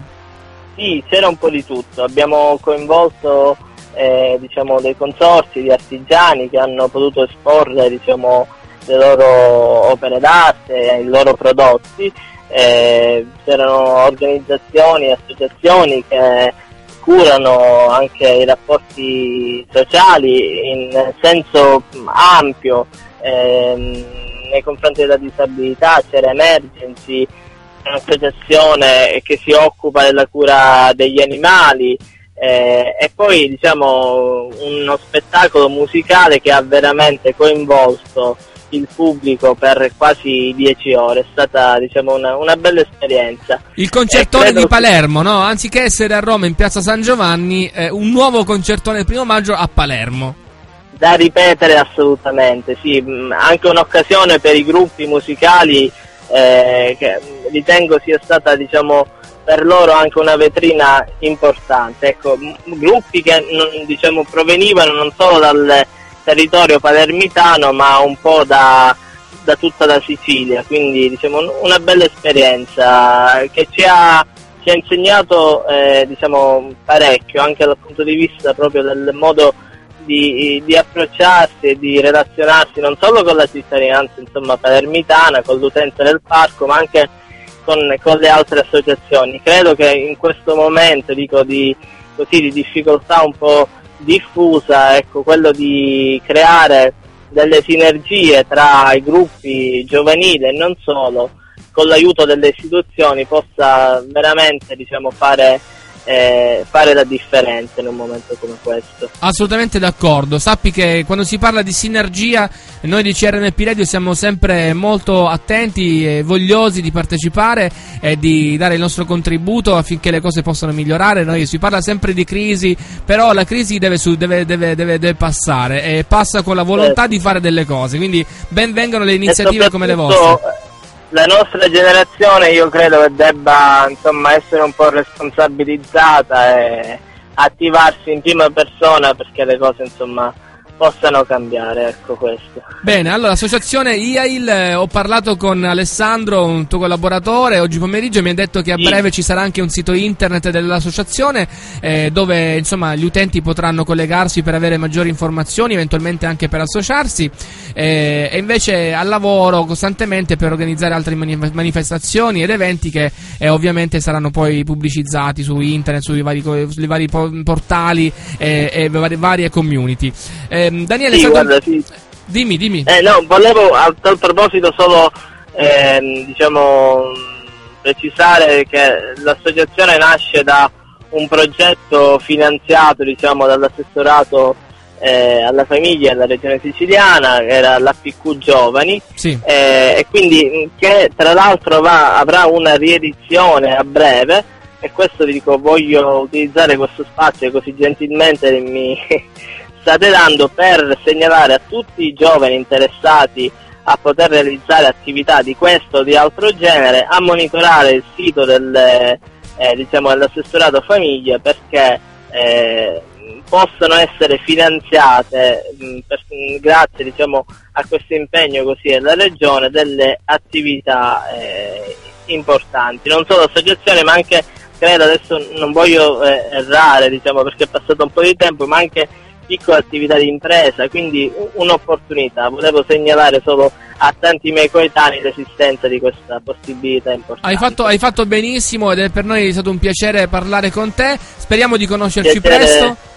Sì, c'era un po' di tutto. Abbiamo coinvolto eh, diciamo, dei consorsi di artigiani che hanno potuto esporre diciamo, le loro opere d'arte, i loro prodotti. Eh, c'erano organizzazioni, associazioni che curano anche i rapporti sociali in senso ampio ehm, nei confronti della disabilità, c'era Emergency, un'associazione che si occupa della cura degli animali eh, e poi diciamo uno spettacolo musicale che ha veramente coinvolto il pubblico per quasi dieci ore, è stata diciamo una, una bella esperienza.
Il concertone di Palermo, no? Anziché essere a Roma in piazza San Giovanni, eh, un nuovo concertone il primo maggio a Palermo.
Da ripetere assolutamente, sì, mh, anche un'occasione per i gruppi musicali eh, che ritengo sia stata diciamo per loro anche una vetrina importante. Ecco, gruppi che non- diciamo, provenivano non solo dal territorio palermitano ma un po' da, da tutta la Sicilia, quindi diciamo un- una bella esperienza che ci ha, ci ha insegnato eh, diciamo, parecchio anche dal punto di vista proprio del modo di, di approcciarsi e di relazionarsi non solo con la cittadinanza insomma, palermitana, con l'utenza del parco, ma anche con, con le altre associazioni. Credo che in questo momento dico, di, così, di difficoltà un po' diffusa, ecco, quello di creare delle sinergie tra i gruppi giovanili e non solo, con l'aiuto delle istituzioni possa veramente diciamo, fare, eh, fare la differenza in un momento come questo.
Assolutamente d'accordo. Sappi che quando si parla di sinergia, noi di CRMP Radio siamo sempre molto attenti e vogliosi di partecipare e di dare il nostro contributo affinché le cose possano migliorare. Noi si parla sempre di crisi, però la crisi deve, su- deve- deve- deve- passare e passa con la volontà
Certo.
di fare delle cose. Quindi ben vengano le iniziative come le vostre.
La nostra generazione io credo che debba insomma, essere un po' responsabilizzata e attivarsi in prima persona perché le cose insomma possano cambiare, ecco questo.
Bene, allora, associazione IAIL, eh, ho parlato con Alessandro, un tuo collaboratore, oggi pomeriggio mi ha detto che a breve ci sarà anche un sito internet dell'associazione eh, dove insomma gli utenti potranno collegarsi per avere maggiori informazioni, eventualmente anche per associarsi eh, e invece al lavoro costantemente per organizzare altre mani- manifestazioni ed eventi che eh, ovviamente saranno poi pubblicizzati su internet, sui vari, sui vari po- portali eh, e varie, varie community. Ehm, Daniele,
Sì,
stato-
guarda, sì.
dimmi, dimmi.
Eh, no, volevo a tal proposito solo ehm, diciamo precisare che l'associazione nasce da un progetto finanziato diciamo dall'assessorato eh, alla famiglia della regione siciliana, che era l'APQ Giovani,
Sì.
eh, e quindi mh, che tra l'altro va- avrà una riedizione a breve e questo vi dico voglio utilizzare questo spazio che così gentilmente mi state dando per segnalare a tutti i giovani interessati a poter realizzare attività di questo o di altro genere a monitorare il sito del, eh, diciamo, dell'assessorato famiglia perché eh, possono essere finanziate mh, per- mh, grazie diciamo, a questo impegno così della regione delle attività eh, importanti, non solo associazioni ma anche credo adesso non voglio eh, errare diciamo perché è passato un po' di tempo ma anche piccole attività di impresa quindi un'opportunità volevo segnalare solo a tanti miei coetanei l'esistenza di questa possibilità importante
Hai fatto, hai fatto benissimo ed è per noi stato un piacere parlare con te. Speriamo di conoscerci
Piacere-
presto.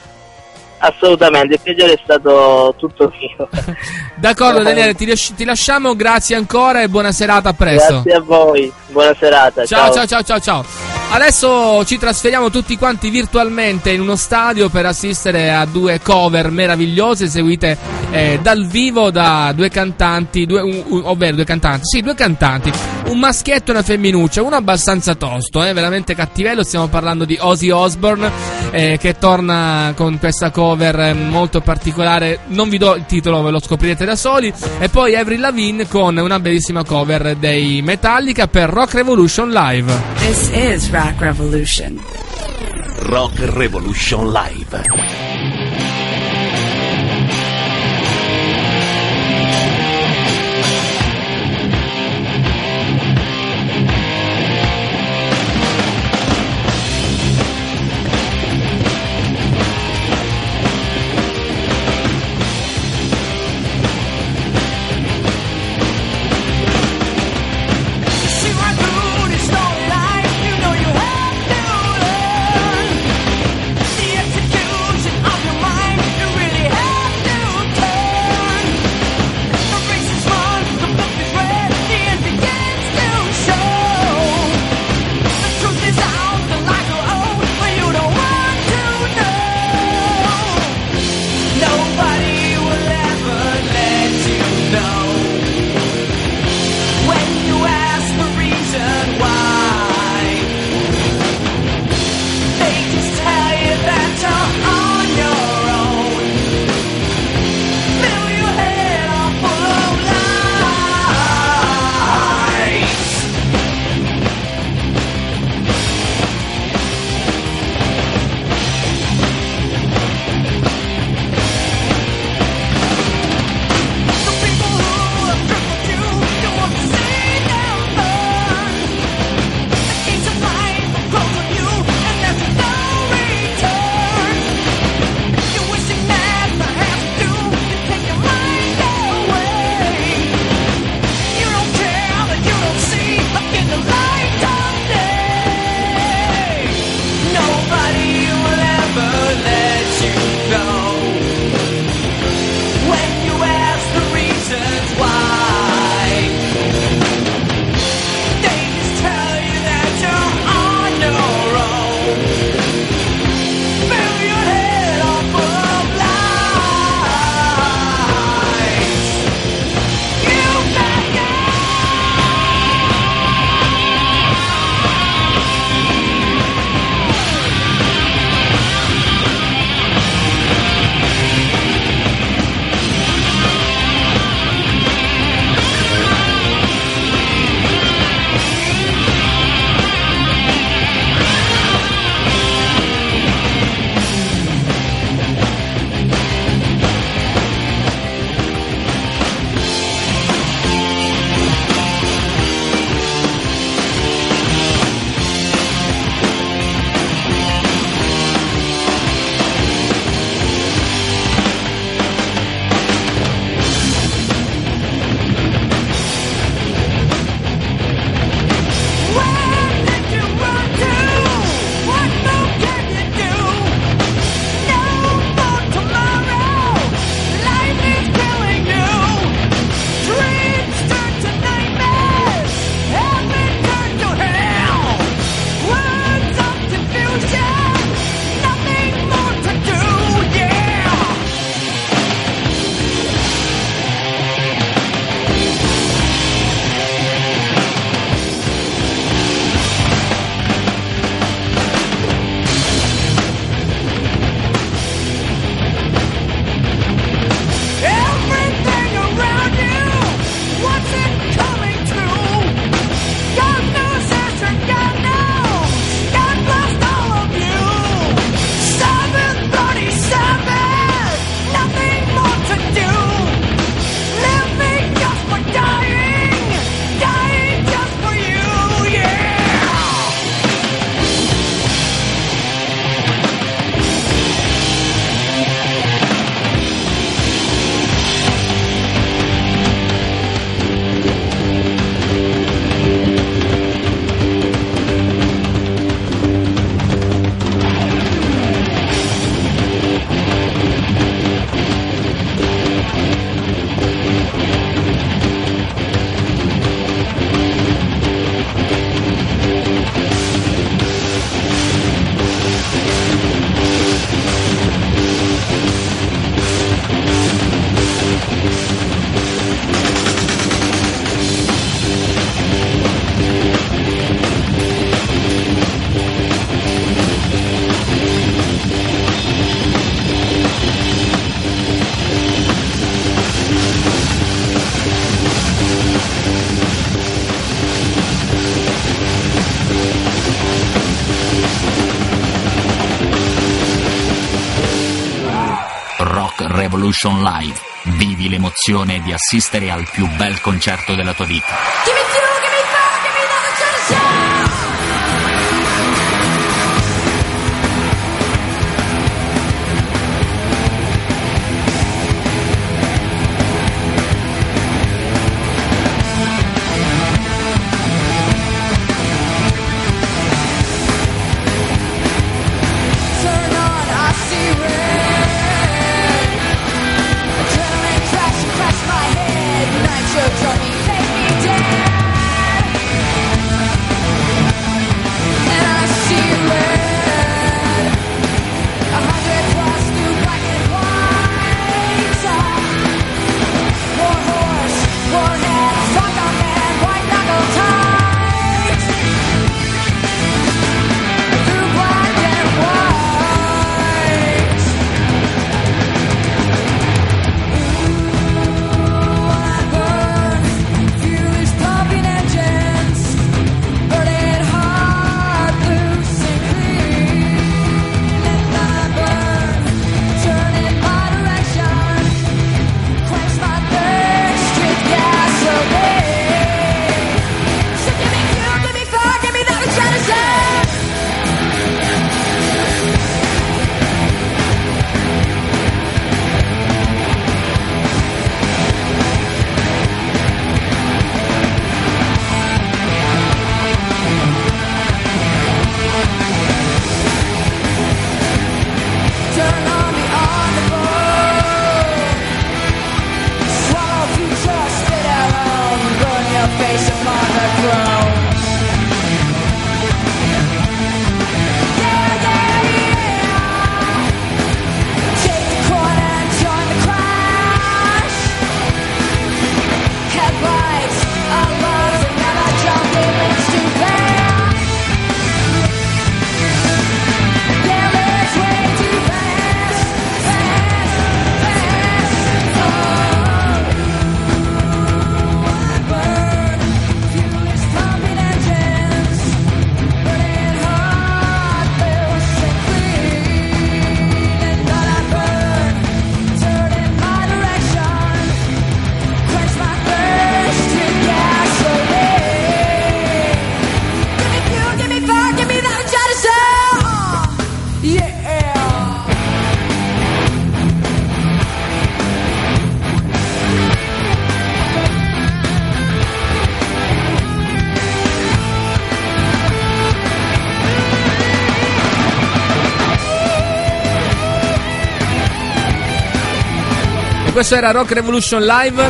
Assolutamente il piacere è stato tutto mio
D'accordo, Daniele, ti, ti lasciamo. Grazie ancora e buona serata. A presto.
grazie a voi buona serata
Ciao, ciao, ciao, ciao, ciao. Adesso ci trasferiamo tutti quanti virtualmente in uno stadio per assistere a due cover meravigliose eseguite eh, dal vivo da due cantanti, due, un- ovvero due cantanti, sì, due cantanti, un maschietto e una femminuccia, uno abbastanza tosto, eh, veramente cattivello, stiamo parlando di Ozzy Osbourne eh, che torna con questa cover eh, molto particolare, non vi do il titolo, ve lo scoprirete da soli, e poi Avril Lavigne con una bellissima cover dei Metallica per Rock Revolution Live.
This is Rock Revolution.
Rock Revolution Live.
Revolution Live. Vivi l'emozione di assistere al più bel concerto della tua vita.
Turn
questo era Rock Revolution Live.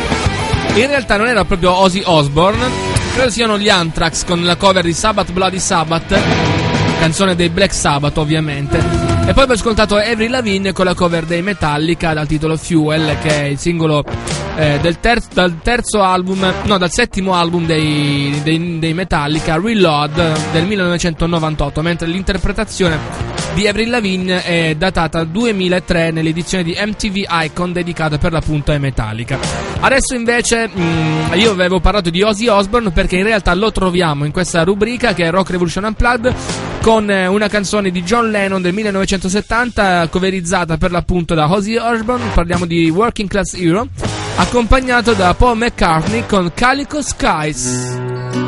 In realtà non era proprio Ozzy Osbourne. Credo siano gli Anthrax con la cover di Sabbath Bloody Sabbath. Canzone dei Black Sabbath, ovviamente. E poi abbiamo ascoltato Avril Lavigne con la cover dei Metallica dal titolo Fuel, che è il singolo eh, del terzo, dal terzo album, no, dal settimo album dei, dei, dei Metallica, Reload del 1998. Mentre l'interpretazione di Avril Lavigne è datata 2003 nell'edizione di MTV Icon dedicata per l'appunto ai Metallica. Adesso invece mh, io avevo parlato di Ozzy Osbourne perché in realtà lo troviamo in questa rubrica che è Rock Revolution Unplugged con eh, una canzone di John Lennon del 1970 coverizzata per l'appunto da Ozzy Osbourne, parliamo di Working Class Hero, accompagnato da Paul McCartney con Calico Skies.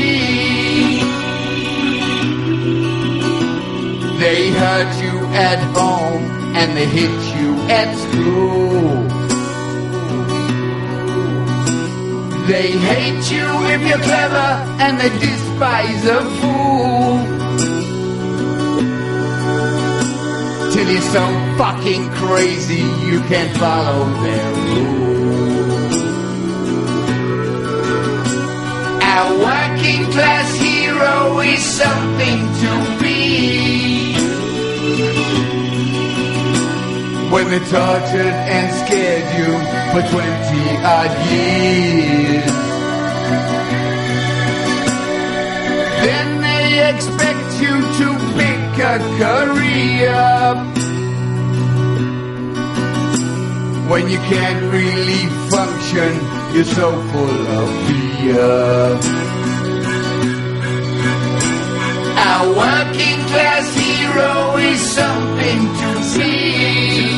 They hurt you at home and they hit you at school. They hate you if you're clever and they despise a fool. Till you're so fucking crazy you can't follow their rules. A working class hero is something to be. When they tortured and scared you for 20 odd years. Then they expect you to pick a career. When you can't really function, you're so full of fear. Our working class hero is something to see.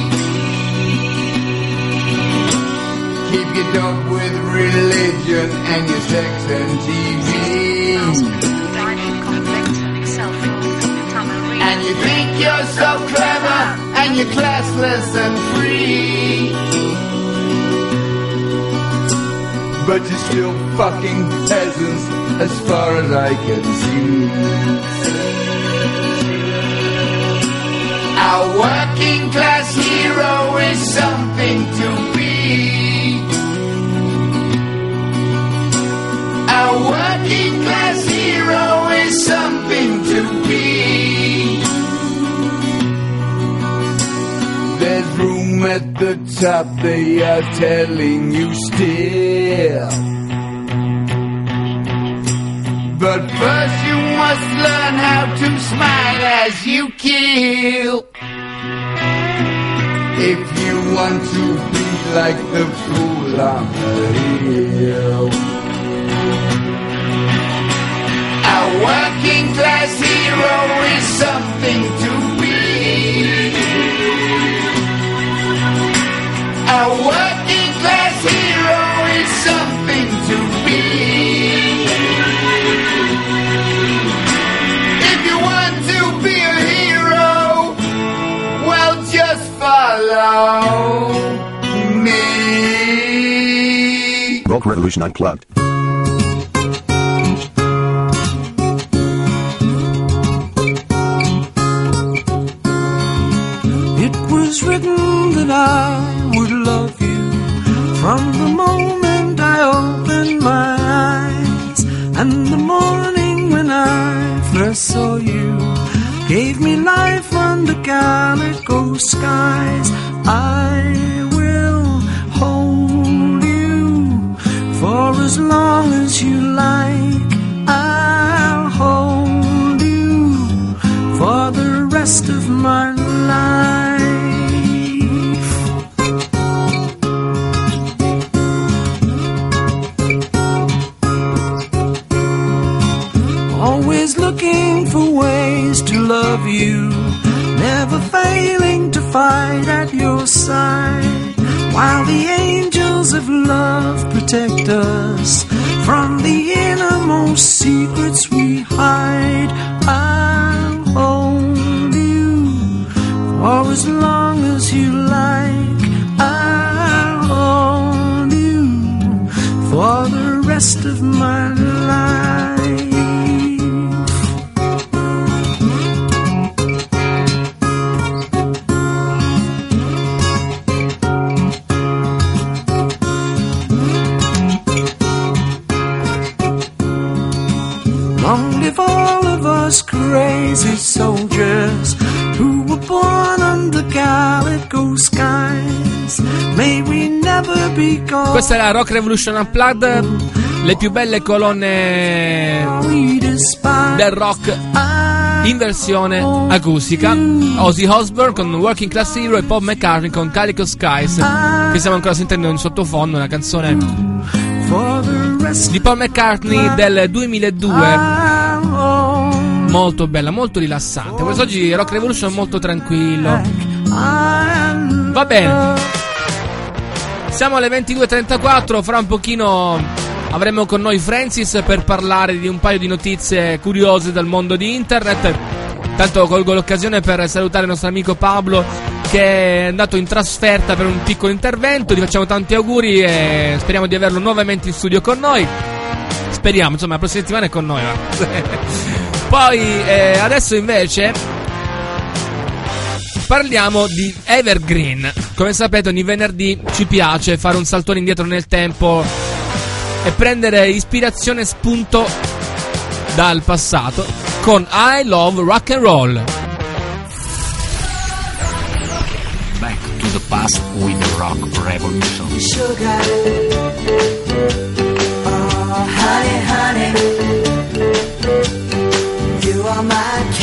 Keep your dope with religion and your sex and TV. And you think you're so clever and you're classless and free. But you're still fucking peasants as far as I can see. Our working class hero is something to be. Our working class hero is something to be. There's room at the top, they are telling you still. But first you must learn how to smile as you kill. If you want to be like the fool the hill. Our working class hero is something to be. Our working class hero is something to be. Follow me.
Rock Revolution Unplugged.
It was written that I would love you from the moment I opened my eyes. And the morning when I first saw you gave me life under skies. I will hold you for as long as you like. I'll hold you for the rest of my life. Always looking for ways to love you, never failing fight at your side. While the angels of love protect us from the innermost secrets we hide, I'll hold you for as long as you like. I'll hold you for the rest of my life.
Questa era Rock Revolution Unplugged, le più belle colonne del rock in versione acustica. Ozzy Osbourne con Working Class Hero e Paul McCartney con Calico Skies, che stiamo ancora sentendo in sottofondo, una canzone di Paul McCartney del 2002. Molto bella, molto rilassante. Quest'oggi Rock Revolution è molto tranquillo. Va bene. Siamo alle 22.34, fra un pochino avremo con noi Francis per parlare di un paio di notizie curiose dal mondo di internet. Tanto colgo l'occasione per salutare il nostro amico Pablo che è andato in trasferta per un piccolo intervento. Gli facciamo tanti auguri e speriamo di averlo nuovamente in studio con noi. Speriamo, insomma, la prossima settimana è con noi. Poi eh, adesso invece Parliamo di Evergreen. Come sapete, ogni venerdì ci piace fare un saltone indietro nel tempo e prendere ispirazione e spunto dal passato con I Love Rock and Roll.
Back to the past with the rock revolution.
Sugar. Oh, honey, honey. You are
my king.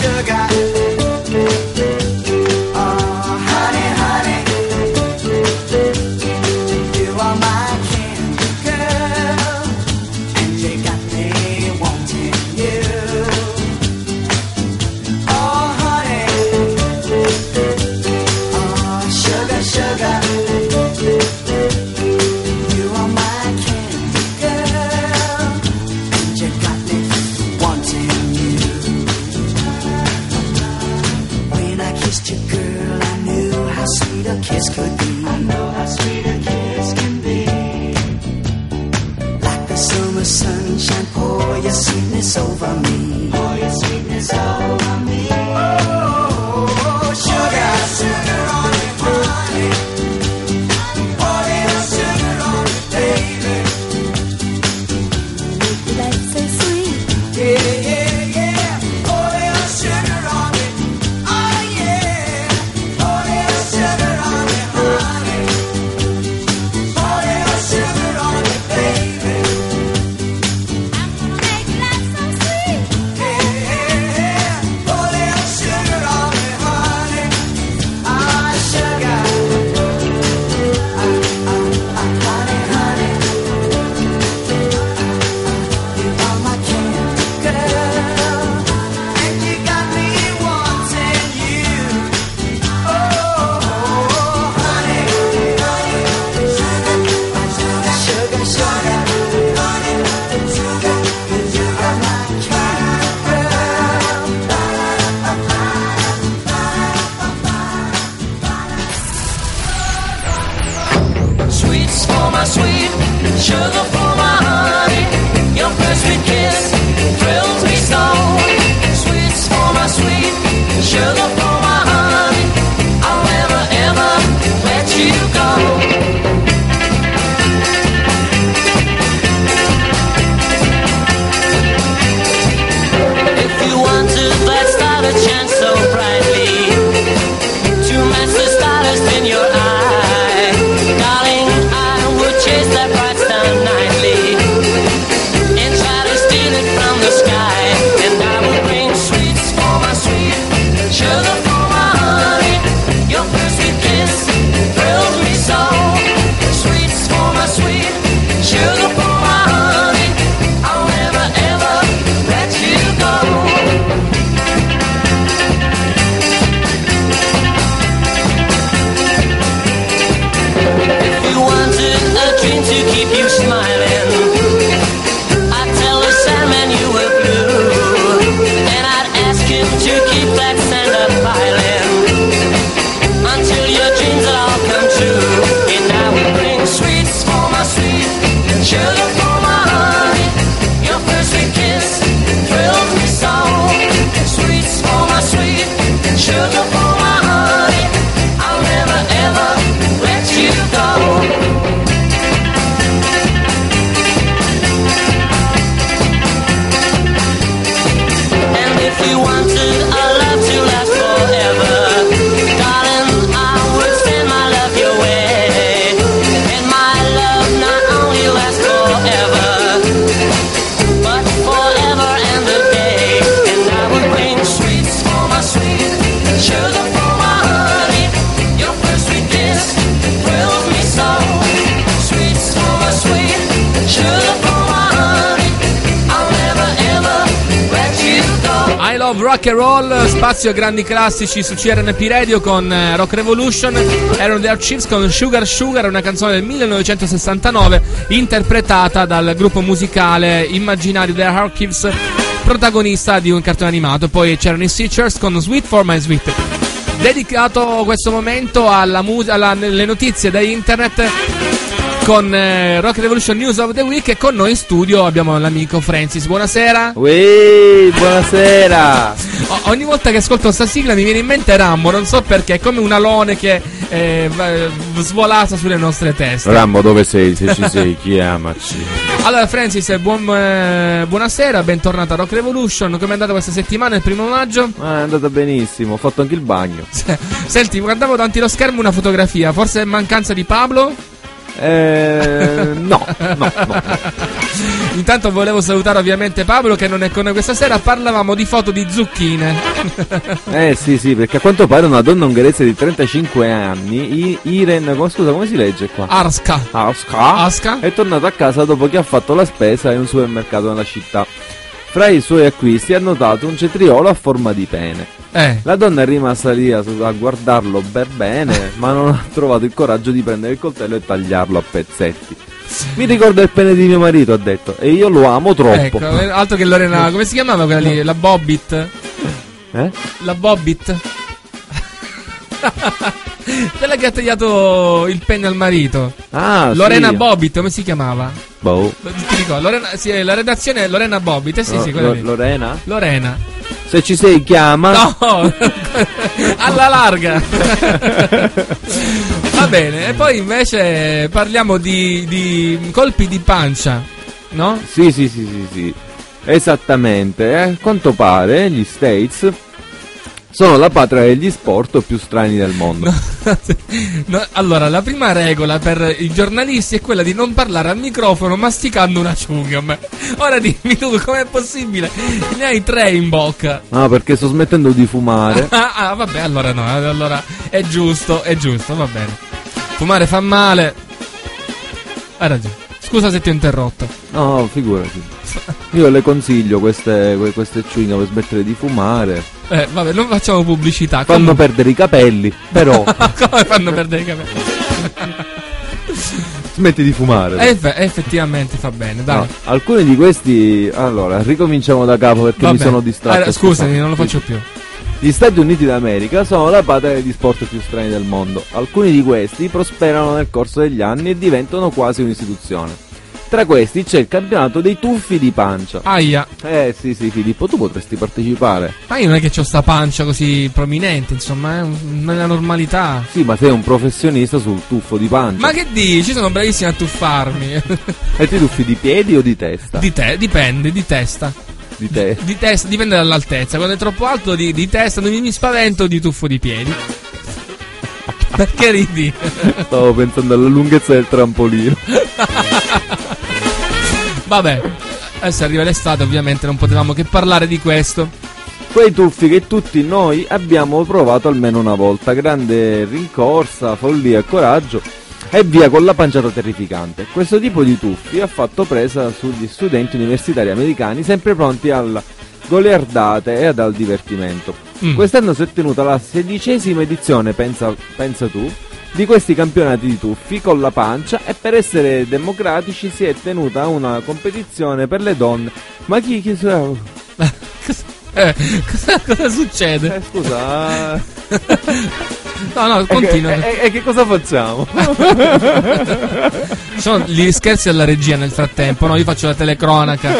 sugar.
Spazio grandi classici su CRNP Radio con eh, Rock Revolution. Erano The Archives con Sugar Sugar, una canzone del 1969 interpretata dal gruppo musicale immaginario The Archives, protagonista di un cartone animato. Poi c'erano i Seachers con Sweet for My Sweet. Dedicato questo momento alle notizie da internet con eh, Rock Revolution News of the Week e con noi in studio abbiamo l'amico Francis. Buonasera.
Uè, buonasera.
O- ogni volta che ascolto sta sigla mi viene in mente Rambo, non so perché, è come un alone che eh, svolazza sulle nostre teste.
Rambo, dove sei? Se ci sei, chiamaci.
Allora Francis, buon, eh, buonasera, bentornato a Rock Revolution. Come è andata questa settimana, il primo maggio?
Ah, è andata benissimo, ho fatto anche il bagno.
Senti, guardavo davanti allo schermo una fotografia, forse è mancanza di Pablo?
Eh, no, no, no.
Intanto volevo salutare ovviamente Pablo che non è con noi questa sera, parlavamo di foto di zucchine.
Eh sì, sì, perché a quanto pare una donna ungherese di 35 anni, I- Iren, come, scusa, come si legge qua?
Arska.
Arska.
Arska.
È tornata a casa dopo che ha fatto la spesa in un supermercato nella città. Fra i suoi acquisti ha notato un cetriolo a forma di pene.
Eh.
La donna è rimasta lì a, a guardarlo per bene, ma non ha trovato il coraggio di prendere il coltello e tagliarlo a pezzetti. Mi ricorda il pene di mio marito, ha detto, e io lo amo troppo.
Ecco, eh, altro che Lorena, come si chiamava quella lì? La Bobbit?
Eh?
La Bobbit? quella che ha tagliato il penne al marito.
Ah,
Lorena
sì.
Bobbit, come si chiamava?
Boh.
Ti ricordo, Lorena, sì, la redazione è Lorena Bobbit, eh sì, sì, quella lì.
Lorena?
Lorena.
Se ci sei chiama.
No, alla larga. Va bene, e poi invece parliamo di, di colpi di pancia, no?
Sì, sì, sì, sì, sì. Esattamente. eh. A quanto pare gli States sono la patria degli sport più strani del mondo.
No, allora, la prima regola per i giornalisti è quella di non parlare al microfono masticando una chewing-gum. Ora dimmi tu com'è possibile? Ne hai tre in bocca.
No, perché sto smettendo di fumare.
Ah, ah, vabbè, allora no, allora è giusto, è giusto, va bene. Fumare fa male. Hai ragione. Scusa se ti ho interrotto.
No, figurati. Io le consiglio queste, que- queste chewing per smettere di fumare.
Eh, vabbè, non facciamo pubblicità.
Fanno
Comunque-
perdere i capelli, però
Come fanno perdere i capelli?
smetti di fumare.
Eh, eff- effettivamente fa bene, dai.
No, alcuni di questi. Allora, ricominciamo da capo perché mi
Vabbè.
sono distratto.
Eh, scusami, non lo faccio più.
Gli Stati Uniti d'America sono la patria degli sport più strani del mondo. Alcuni di questi prosperano nel corso degli anni e diventano quasi un'istituzione. Tra questi c'è il campionato dei tuffi di pancia.
Aia.
Eh sì sì Filippo, tu potresti partecipare.
Ma io non è che ho sta pancia così prominente, insomma, è un- nella normalità.
Sì, ma sei un professionista sul tuffo di pancia.
Ma che dici? Sono bravissimo a tuffarmi.
E ti tuffi di piedi o di testa?
di te, dipende, di testa.
Di te.
Di testa, dipende dall'altezza. Quando è troppo alto, di, di testa, non mi spavento di tuffo di piedi. Perché ridi?
Stavo pensando alla lunghezza del trampolino.
Vabbè, adesso arriva l'estate, ovviamente non potevamo che parlare di questo.
Quei tuffi che tutti noi abbiamo provato almeno una volta. Grande rincorsa, follia e coraggio. E via con la panciata terrificante. Questo tipo di tuffi ha fatto presa sugli studenti universitari americani sempre pronti alle goliardate e al divertimento.
Mm.
Quest'anno si è tenuta la sedicesima edizione, pensa, pensa tu, di questi campionati di tuffi con la pancia e per essere democratici si è tenuta una competizione per le donne. Ma chi... chi
Eh, cosa, cosa succede?
Eh, scusa.
No, no, continua.
E, e- e che cosa facciamo?
Sono gli scherzi alla regia nel frattempo, no? Io faccio la telecronaca.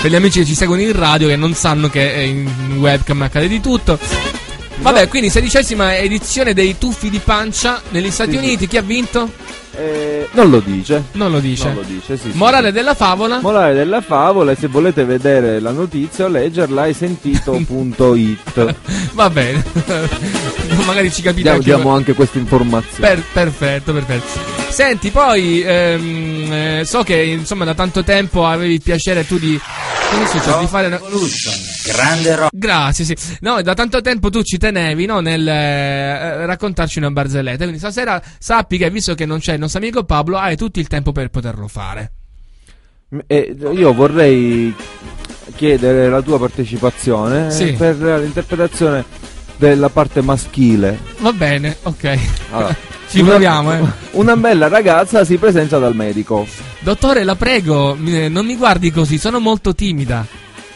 Per gli amici che ci seguono in radio che non sanno che eh, in webcam accade di tutto. Vabbè, quindi sedicesima edizione dei tuffi di pancia negli Stati
Sì.
Uniti. Chi ha vinto?
Eh, non lo dice.
Non lo dice.
Non lo dice, sì, sì.
Morale della favola?
Morale della favola, e se volete vedere la notizia o leggerla, hai sentito.it.
Va bene. Magari ci capite
Diamo,
anche
diamo anche questa informazione.
Per- perfetto, perfetto. Senti, poi ehm, eh, so che insomma da tanto tempo avevi il piacere tu di. Come dice? Di fare una.
Grande rock.
Grazie, sì. No, da tanto tempo tu ci tenevi no, nel eh, raccontarci una barzelletta. Quindi stasera sappi che visto che non c'è il nostro amico Pablo, hai tutto il tempo per poterlo fare.
Eh, io vorrei chiedere la tua partecipazione
Sì.
per l'interpretazione della parte maschile.
Va bene, ok.
Allora,
Ci
una-
proviamo, eh.
Una bella ragazza si presenta dal medico.
Dottore, la prego, non mi guardi così, sono molto timida.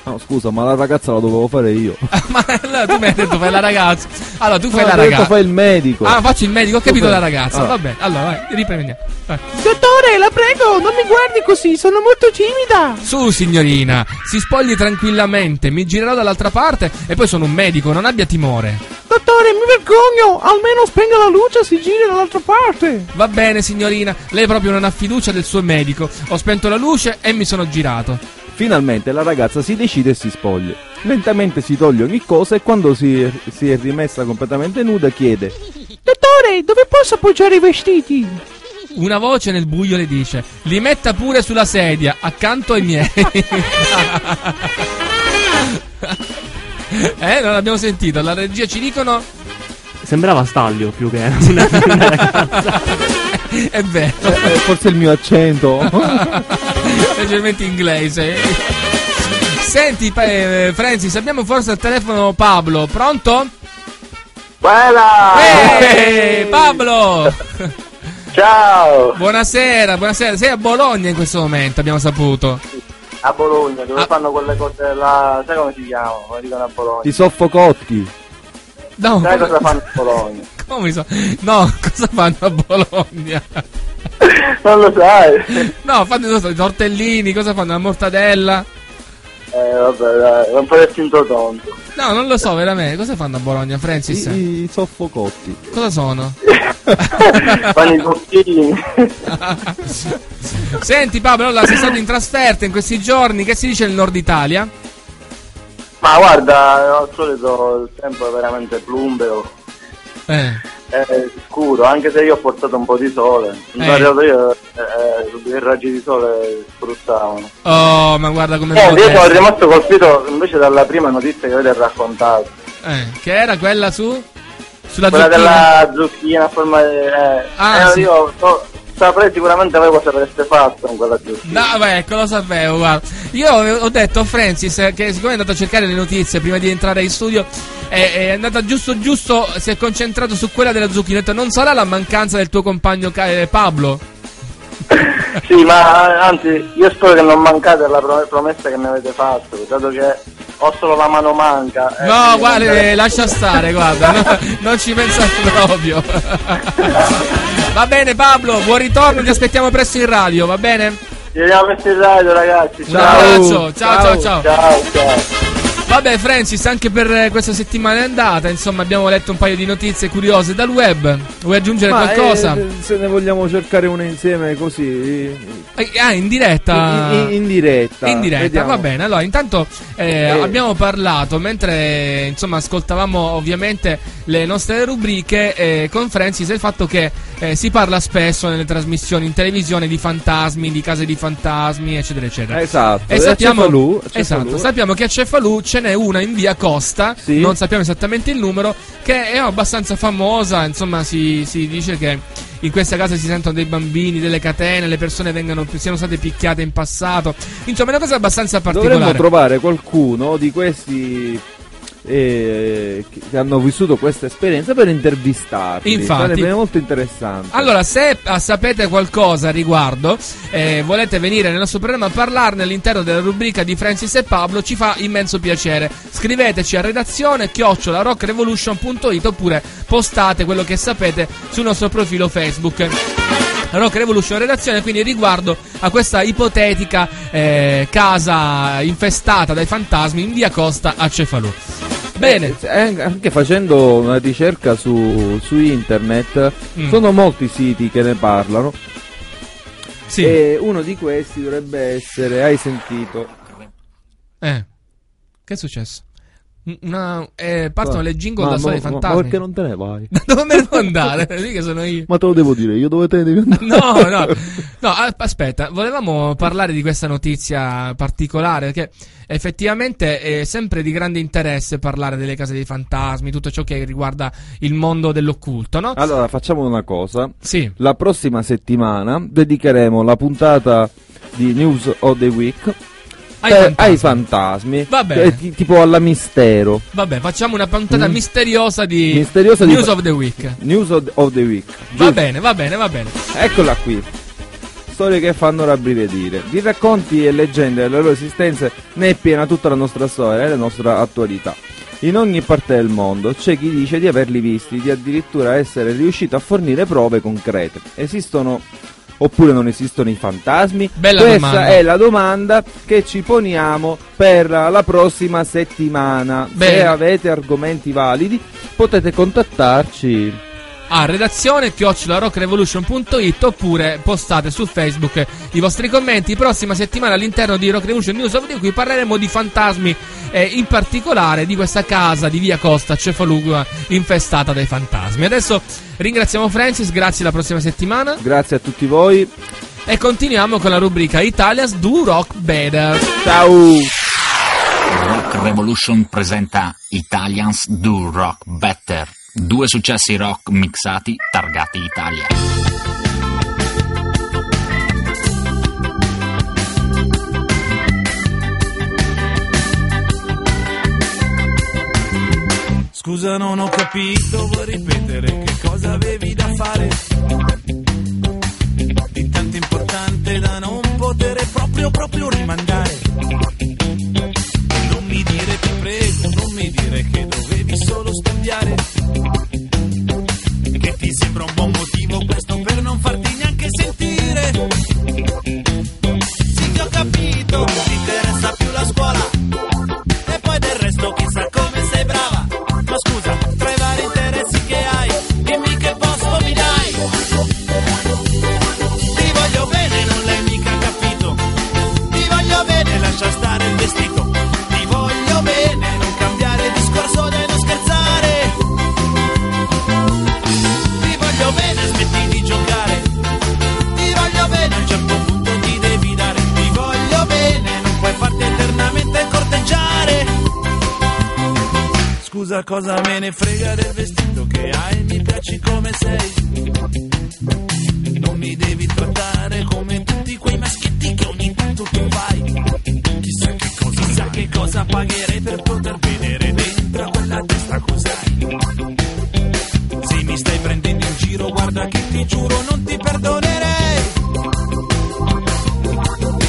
No, scusa, ma la ragazza la dovevo fare io.
Ma allora tu mi hai detto fai la ragazza. Allora tu fai
No,
la
ho detto
ragazza.
fai il medico.
Ah, faccio il medico, ho capito
fai-
la ragazza.
Allora.
Vabbè, allora vai, riprendiamo. Vai.
Dottore, la prego, non mi guardi così, sono molto timida.
Su, signorina, si spogli tranquillamente, mi girerò dall'altra parte e poi sono un medico, non abbia timore.
Dottore, mi vergogno, almeno spenga la luce e si gira dall'altra parte.
Va bene, signorina, lei proprio non ha fiducia del suo medico. Ho spento la luce e mi sono girato.
Finalmente la ragazza si decide e si spoglia. Lentamente si toglie ogni cosa e quando si, si è rimessa completamente nuda chiede
Dottore, dove posso appoggiare i vestiti?
Una voce nel buio le dice: Li metta pure sulla sedia, accanto ai miei. eh, non l'abbiamo sentito. La regia ci dicono.
Sembrava Staglio più che una, una ragazza.
È vero.
"Eh, forse il mio accento.
leggermente inglese. Senti, pa- eh, Francis, abbiamo forse al telefono Pablo. Pronto?
Bella!
Ehi, Pablo!
Ciao!
Buonasera, buonasera. Sei a Bologna in questo momento, abbiamo saputo.
A Bologna,
Ah.
dove fanno quelle cose là, sai come si chiamano? Come dicono a Bologna?
Ti soffocotti.
No,
Sai
come-
cosa fanno a Bologna?
Come so? No, cosa fanno a Bologna?
Non lo sai?
No, fanno non so, i tortellini, cosa fanno? La mortadella?
Eh vabbè dai, è un po' del finto tonto.
No, non lo so veramente. Cosa fanno a Bologna, Francis?
I, i soffocotti.
Cosa sono?
Fanno i cocchini.
Senti Pablo, allora sei stato in trasferta in questi giorni, che si dice nel nord Italia?
Ma guarda, al solito il tempo è veramente plumbeo,
Eh.
è scuro, anche se io ho portato un po' di sole. In
Eh.
realtà io eh, i raggi di sole spruzzavano.
Oh, ma guarda come
Eh, io sono rimasto colpito invece dalla prima notizia che avete raccontato.
Eh, che era quella su? Sulla
Quella
zucchina?
della zucchina a forma di... Eh,
Ah,
eh,
sì.
io so- saprei sicuramente voi cosa avreste fatto con quella zucchina.
No, beh, ecco, lo sapevo, guarda. Io ho detto a Francis che siccome è andato a cercare le notizie prima di entrare in studio, è, è andata giusto giusto, si è concentrato su quella della zucchina. Ho detto, non sarà la mancanza del tuo compagno eh, Pablo?
Sì, ma anzi, io spero che non mancate pro- promessa che mi avete fatto, dato che ho solo la mano manca. eh,
No, guarda,
non-
eh, lascia stare, guarda, no, non ci pensare proprio. Va bene Pablo, buon ritorno, ti aspettiamo presto in radio, va bene?
Ci vediamo presto in radio, ragazzi. Ciao.
abbraccio, ciao ciao ciao.
Ciao, ciao.
Vabbè Francis, anche per eh, questa settimana è andata, insomma abbiamo letto un paio di notizie curiose dal web. Vuoi aggiungere
Ma,
qualcosa?
eh, se ne vogliamo cercare una insieme così.
Eh, ah, in diretta.
In, in- in diretta.
In diretta,
Vediamo.
va bene. Allora, intanto eh, abbiamo parlato mentre insomma ascoltavamo ovviamente le nostre rubriche eh, con Francis del fatto che eh, si parla spesso nelle trasmissioni in televisione di fantasmi, di case di fantasmi, eccetera, eccetera.
Esatto.
E
a
sappiamo,
Cefalù-
esatto, sappiamo che a Cefalù ce n'è una in via Costa,
Sì.
non sappiamo esattamente il numero, che è abbastanza famosa, insomma si, si dice che in questa casa si sentono dei bambini, delle catene, le persone vengono, siano state picchiate in passato, insomma è una cosa abbastanza particolare.
Dovremmo trovare qualcuno di questi eh, che hanno vissuto questa esperienza per intervistarli.
Infatti.
Sarebbe molto interessante.
Allora, se eh, sapete qualcosa a riguardo, eh, volete venire nel nostro programma a parlarne all'interno della rubrica di Francis e Pablo, ci fa immenso piacere. Scriveteci a redazione chiocciola rockrevolution.it oppure postate quello che sapete sul nostro profilo Facebook. Rock Revolution Redazione, quindi riguardo a questa ipotetica eh, casa infestata dai fantasmi in via Costa a Cefalù. Bene,
Eh, eh, anche facendo una ricerca su, su internet,
Mm.
sono molti siti che ne parlano.
Sì.
E uno di questi dovrebbe essere, hai sentito?
eh, che è successo? Un- Una, eh, partono
Ma-
le jingle
ma-
da solo
ma-
fantasmi.
Ma perché non te ne vai?
Dove me ne devo andare? Lì che sono io.
Ma te lo devo dire, io dove te ne devi andare?
No, no, no, aspetta, volevamo parlare di questa notizia particolare perché effettivamente è sempre di grande interesse parlare delle case dei fantasmi, tutto ciò che riguarda il mondo dell'occulto, no?
Allora, facciamo una cosa.
Sì.
La prossima settimana dedicheremo la puntata di News of the Week
Ai
eh,
fantasmi.
ai fantasmi.
Va bene.
Eh, ti- tipo alla mistero.
Vabbè, facciamo una puntata
Mm.
misteriosa di
Misteriosa di-
News of the Week.
News of the Week.
Va
Giusto?
bene, va bene, va bene.
Eccola qui. Storie che fanno rabbrividire. Di racconti e leggende delle loro esistenze ne è piena tutta la nostra storia e la nostra attualità. In ogni parte del mondo c'è chi dice di averli visti, di addirittura essere riuscito a fornire prove concrete. Esistono oppure non esistono i fantasmi?
Bella
Questa
domanda.
è la domanda che ci poniamo per la prossima settimana. Se
Bene.
avete argomenti validi potete contattarci.
A redazione chiocciolarockrevolution.it oppure postate su Facebook i vostri commenti. Prossima settimana all'interno di Rock Revolution News of the Week parleremo di fantasmi e in particolare di questa casa di via Costa Cefalugua infestata dai fantasmi. Adesso ringraziamo Francis, grazie alla prossima settimana
Grazie a tutti voi.
e continuiamo con la rubrica Italians Do Rock Better.
Ciao!
Rock Revolution presenta Italians Do Rock Better. Due successi rock mixati targati Italia.
Scusa non ho capito, vuoi ripetere che cosa avevi da fare? Di tanto importante da non poter proprio proprio rimandare. Dovevi solo studiare. Che ti sembra un buon motivo questo per non farti neanche sentire. Scusa cosa me ne frega del vestito che hai, mi piaci come sei. Non mi devi trattare come tutti quei maschietti che ogni tanto tu fai. Chissà che cosa, chissà che cosa pagherei per poter vedere dentro quella testa cos'hai. Se mi stai prendendo in giro, guarda che ti giuro non ti perdonerei.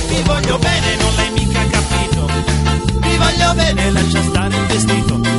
Ti voglio bene, non l'hai mica capito. Ti voglio bene, lascia stare il vestito.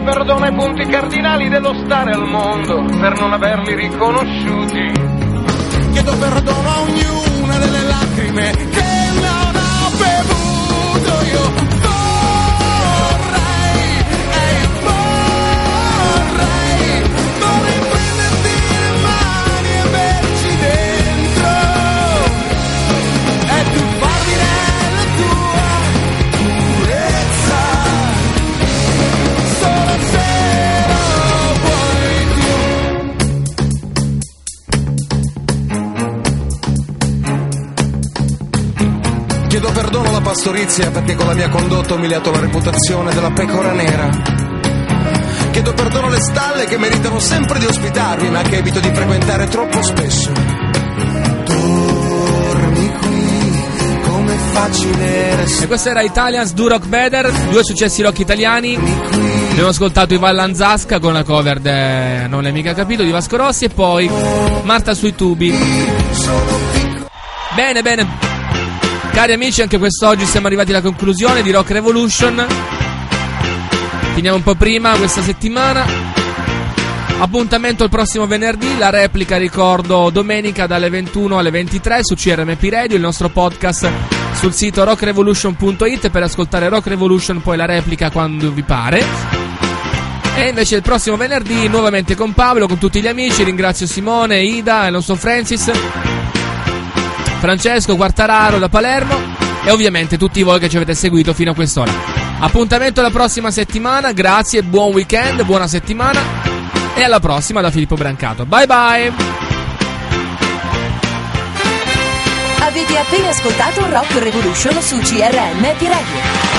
Chiedo perdono ai punti cardinali dello stare al mondo per non averli riconosciuti.
Chiedo perdono a ognuna delle lacrime che
pastorizia perché con la mia condotta ho umiliato la reputazione della pecora nera. Chiedo perdono alle stalle che meritano sempre di ospitarmi ma che evito di frequentare troppo spesso. Dormi qui come facile
E questo era Italians Do Rock Better, due successi rock italiani. Abbiamo ascoltato Ivan Lanzasca con la cover de Non l'hai mica capito di Vasco Rossi e poi Marta sui tubi. Bene, bene. Cari amici, anche quest'oggi siamo arrivati alla conclusione di Rock Revolution. Finiamo un po' prima questa settimana. Appuntamento il prossimo venerdì, la replica ricordo domenica dalle 21 alle 23 su CRMP Radio, il nostro podcast sul sito rockrevolution.it per ascoltare Rock Revolution poi la replica quando vi pare. E invece il prossimo venerdì nuovamente con Paolo, con tutti gli amici, ringrazio Simone, Ida, il nostro Francis, Francesco Quartararo da Palermo e ovviamente tutti voi che ci avete seguito fino a quest'ora. Appuntamento la prossima settimana, grazie, buon weekend, buona settimana e alla prossima da Filippo Brancato. Bye bye!
Avete appena ascoltato Rock Revolution su CRM Radio.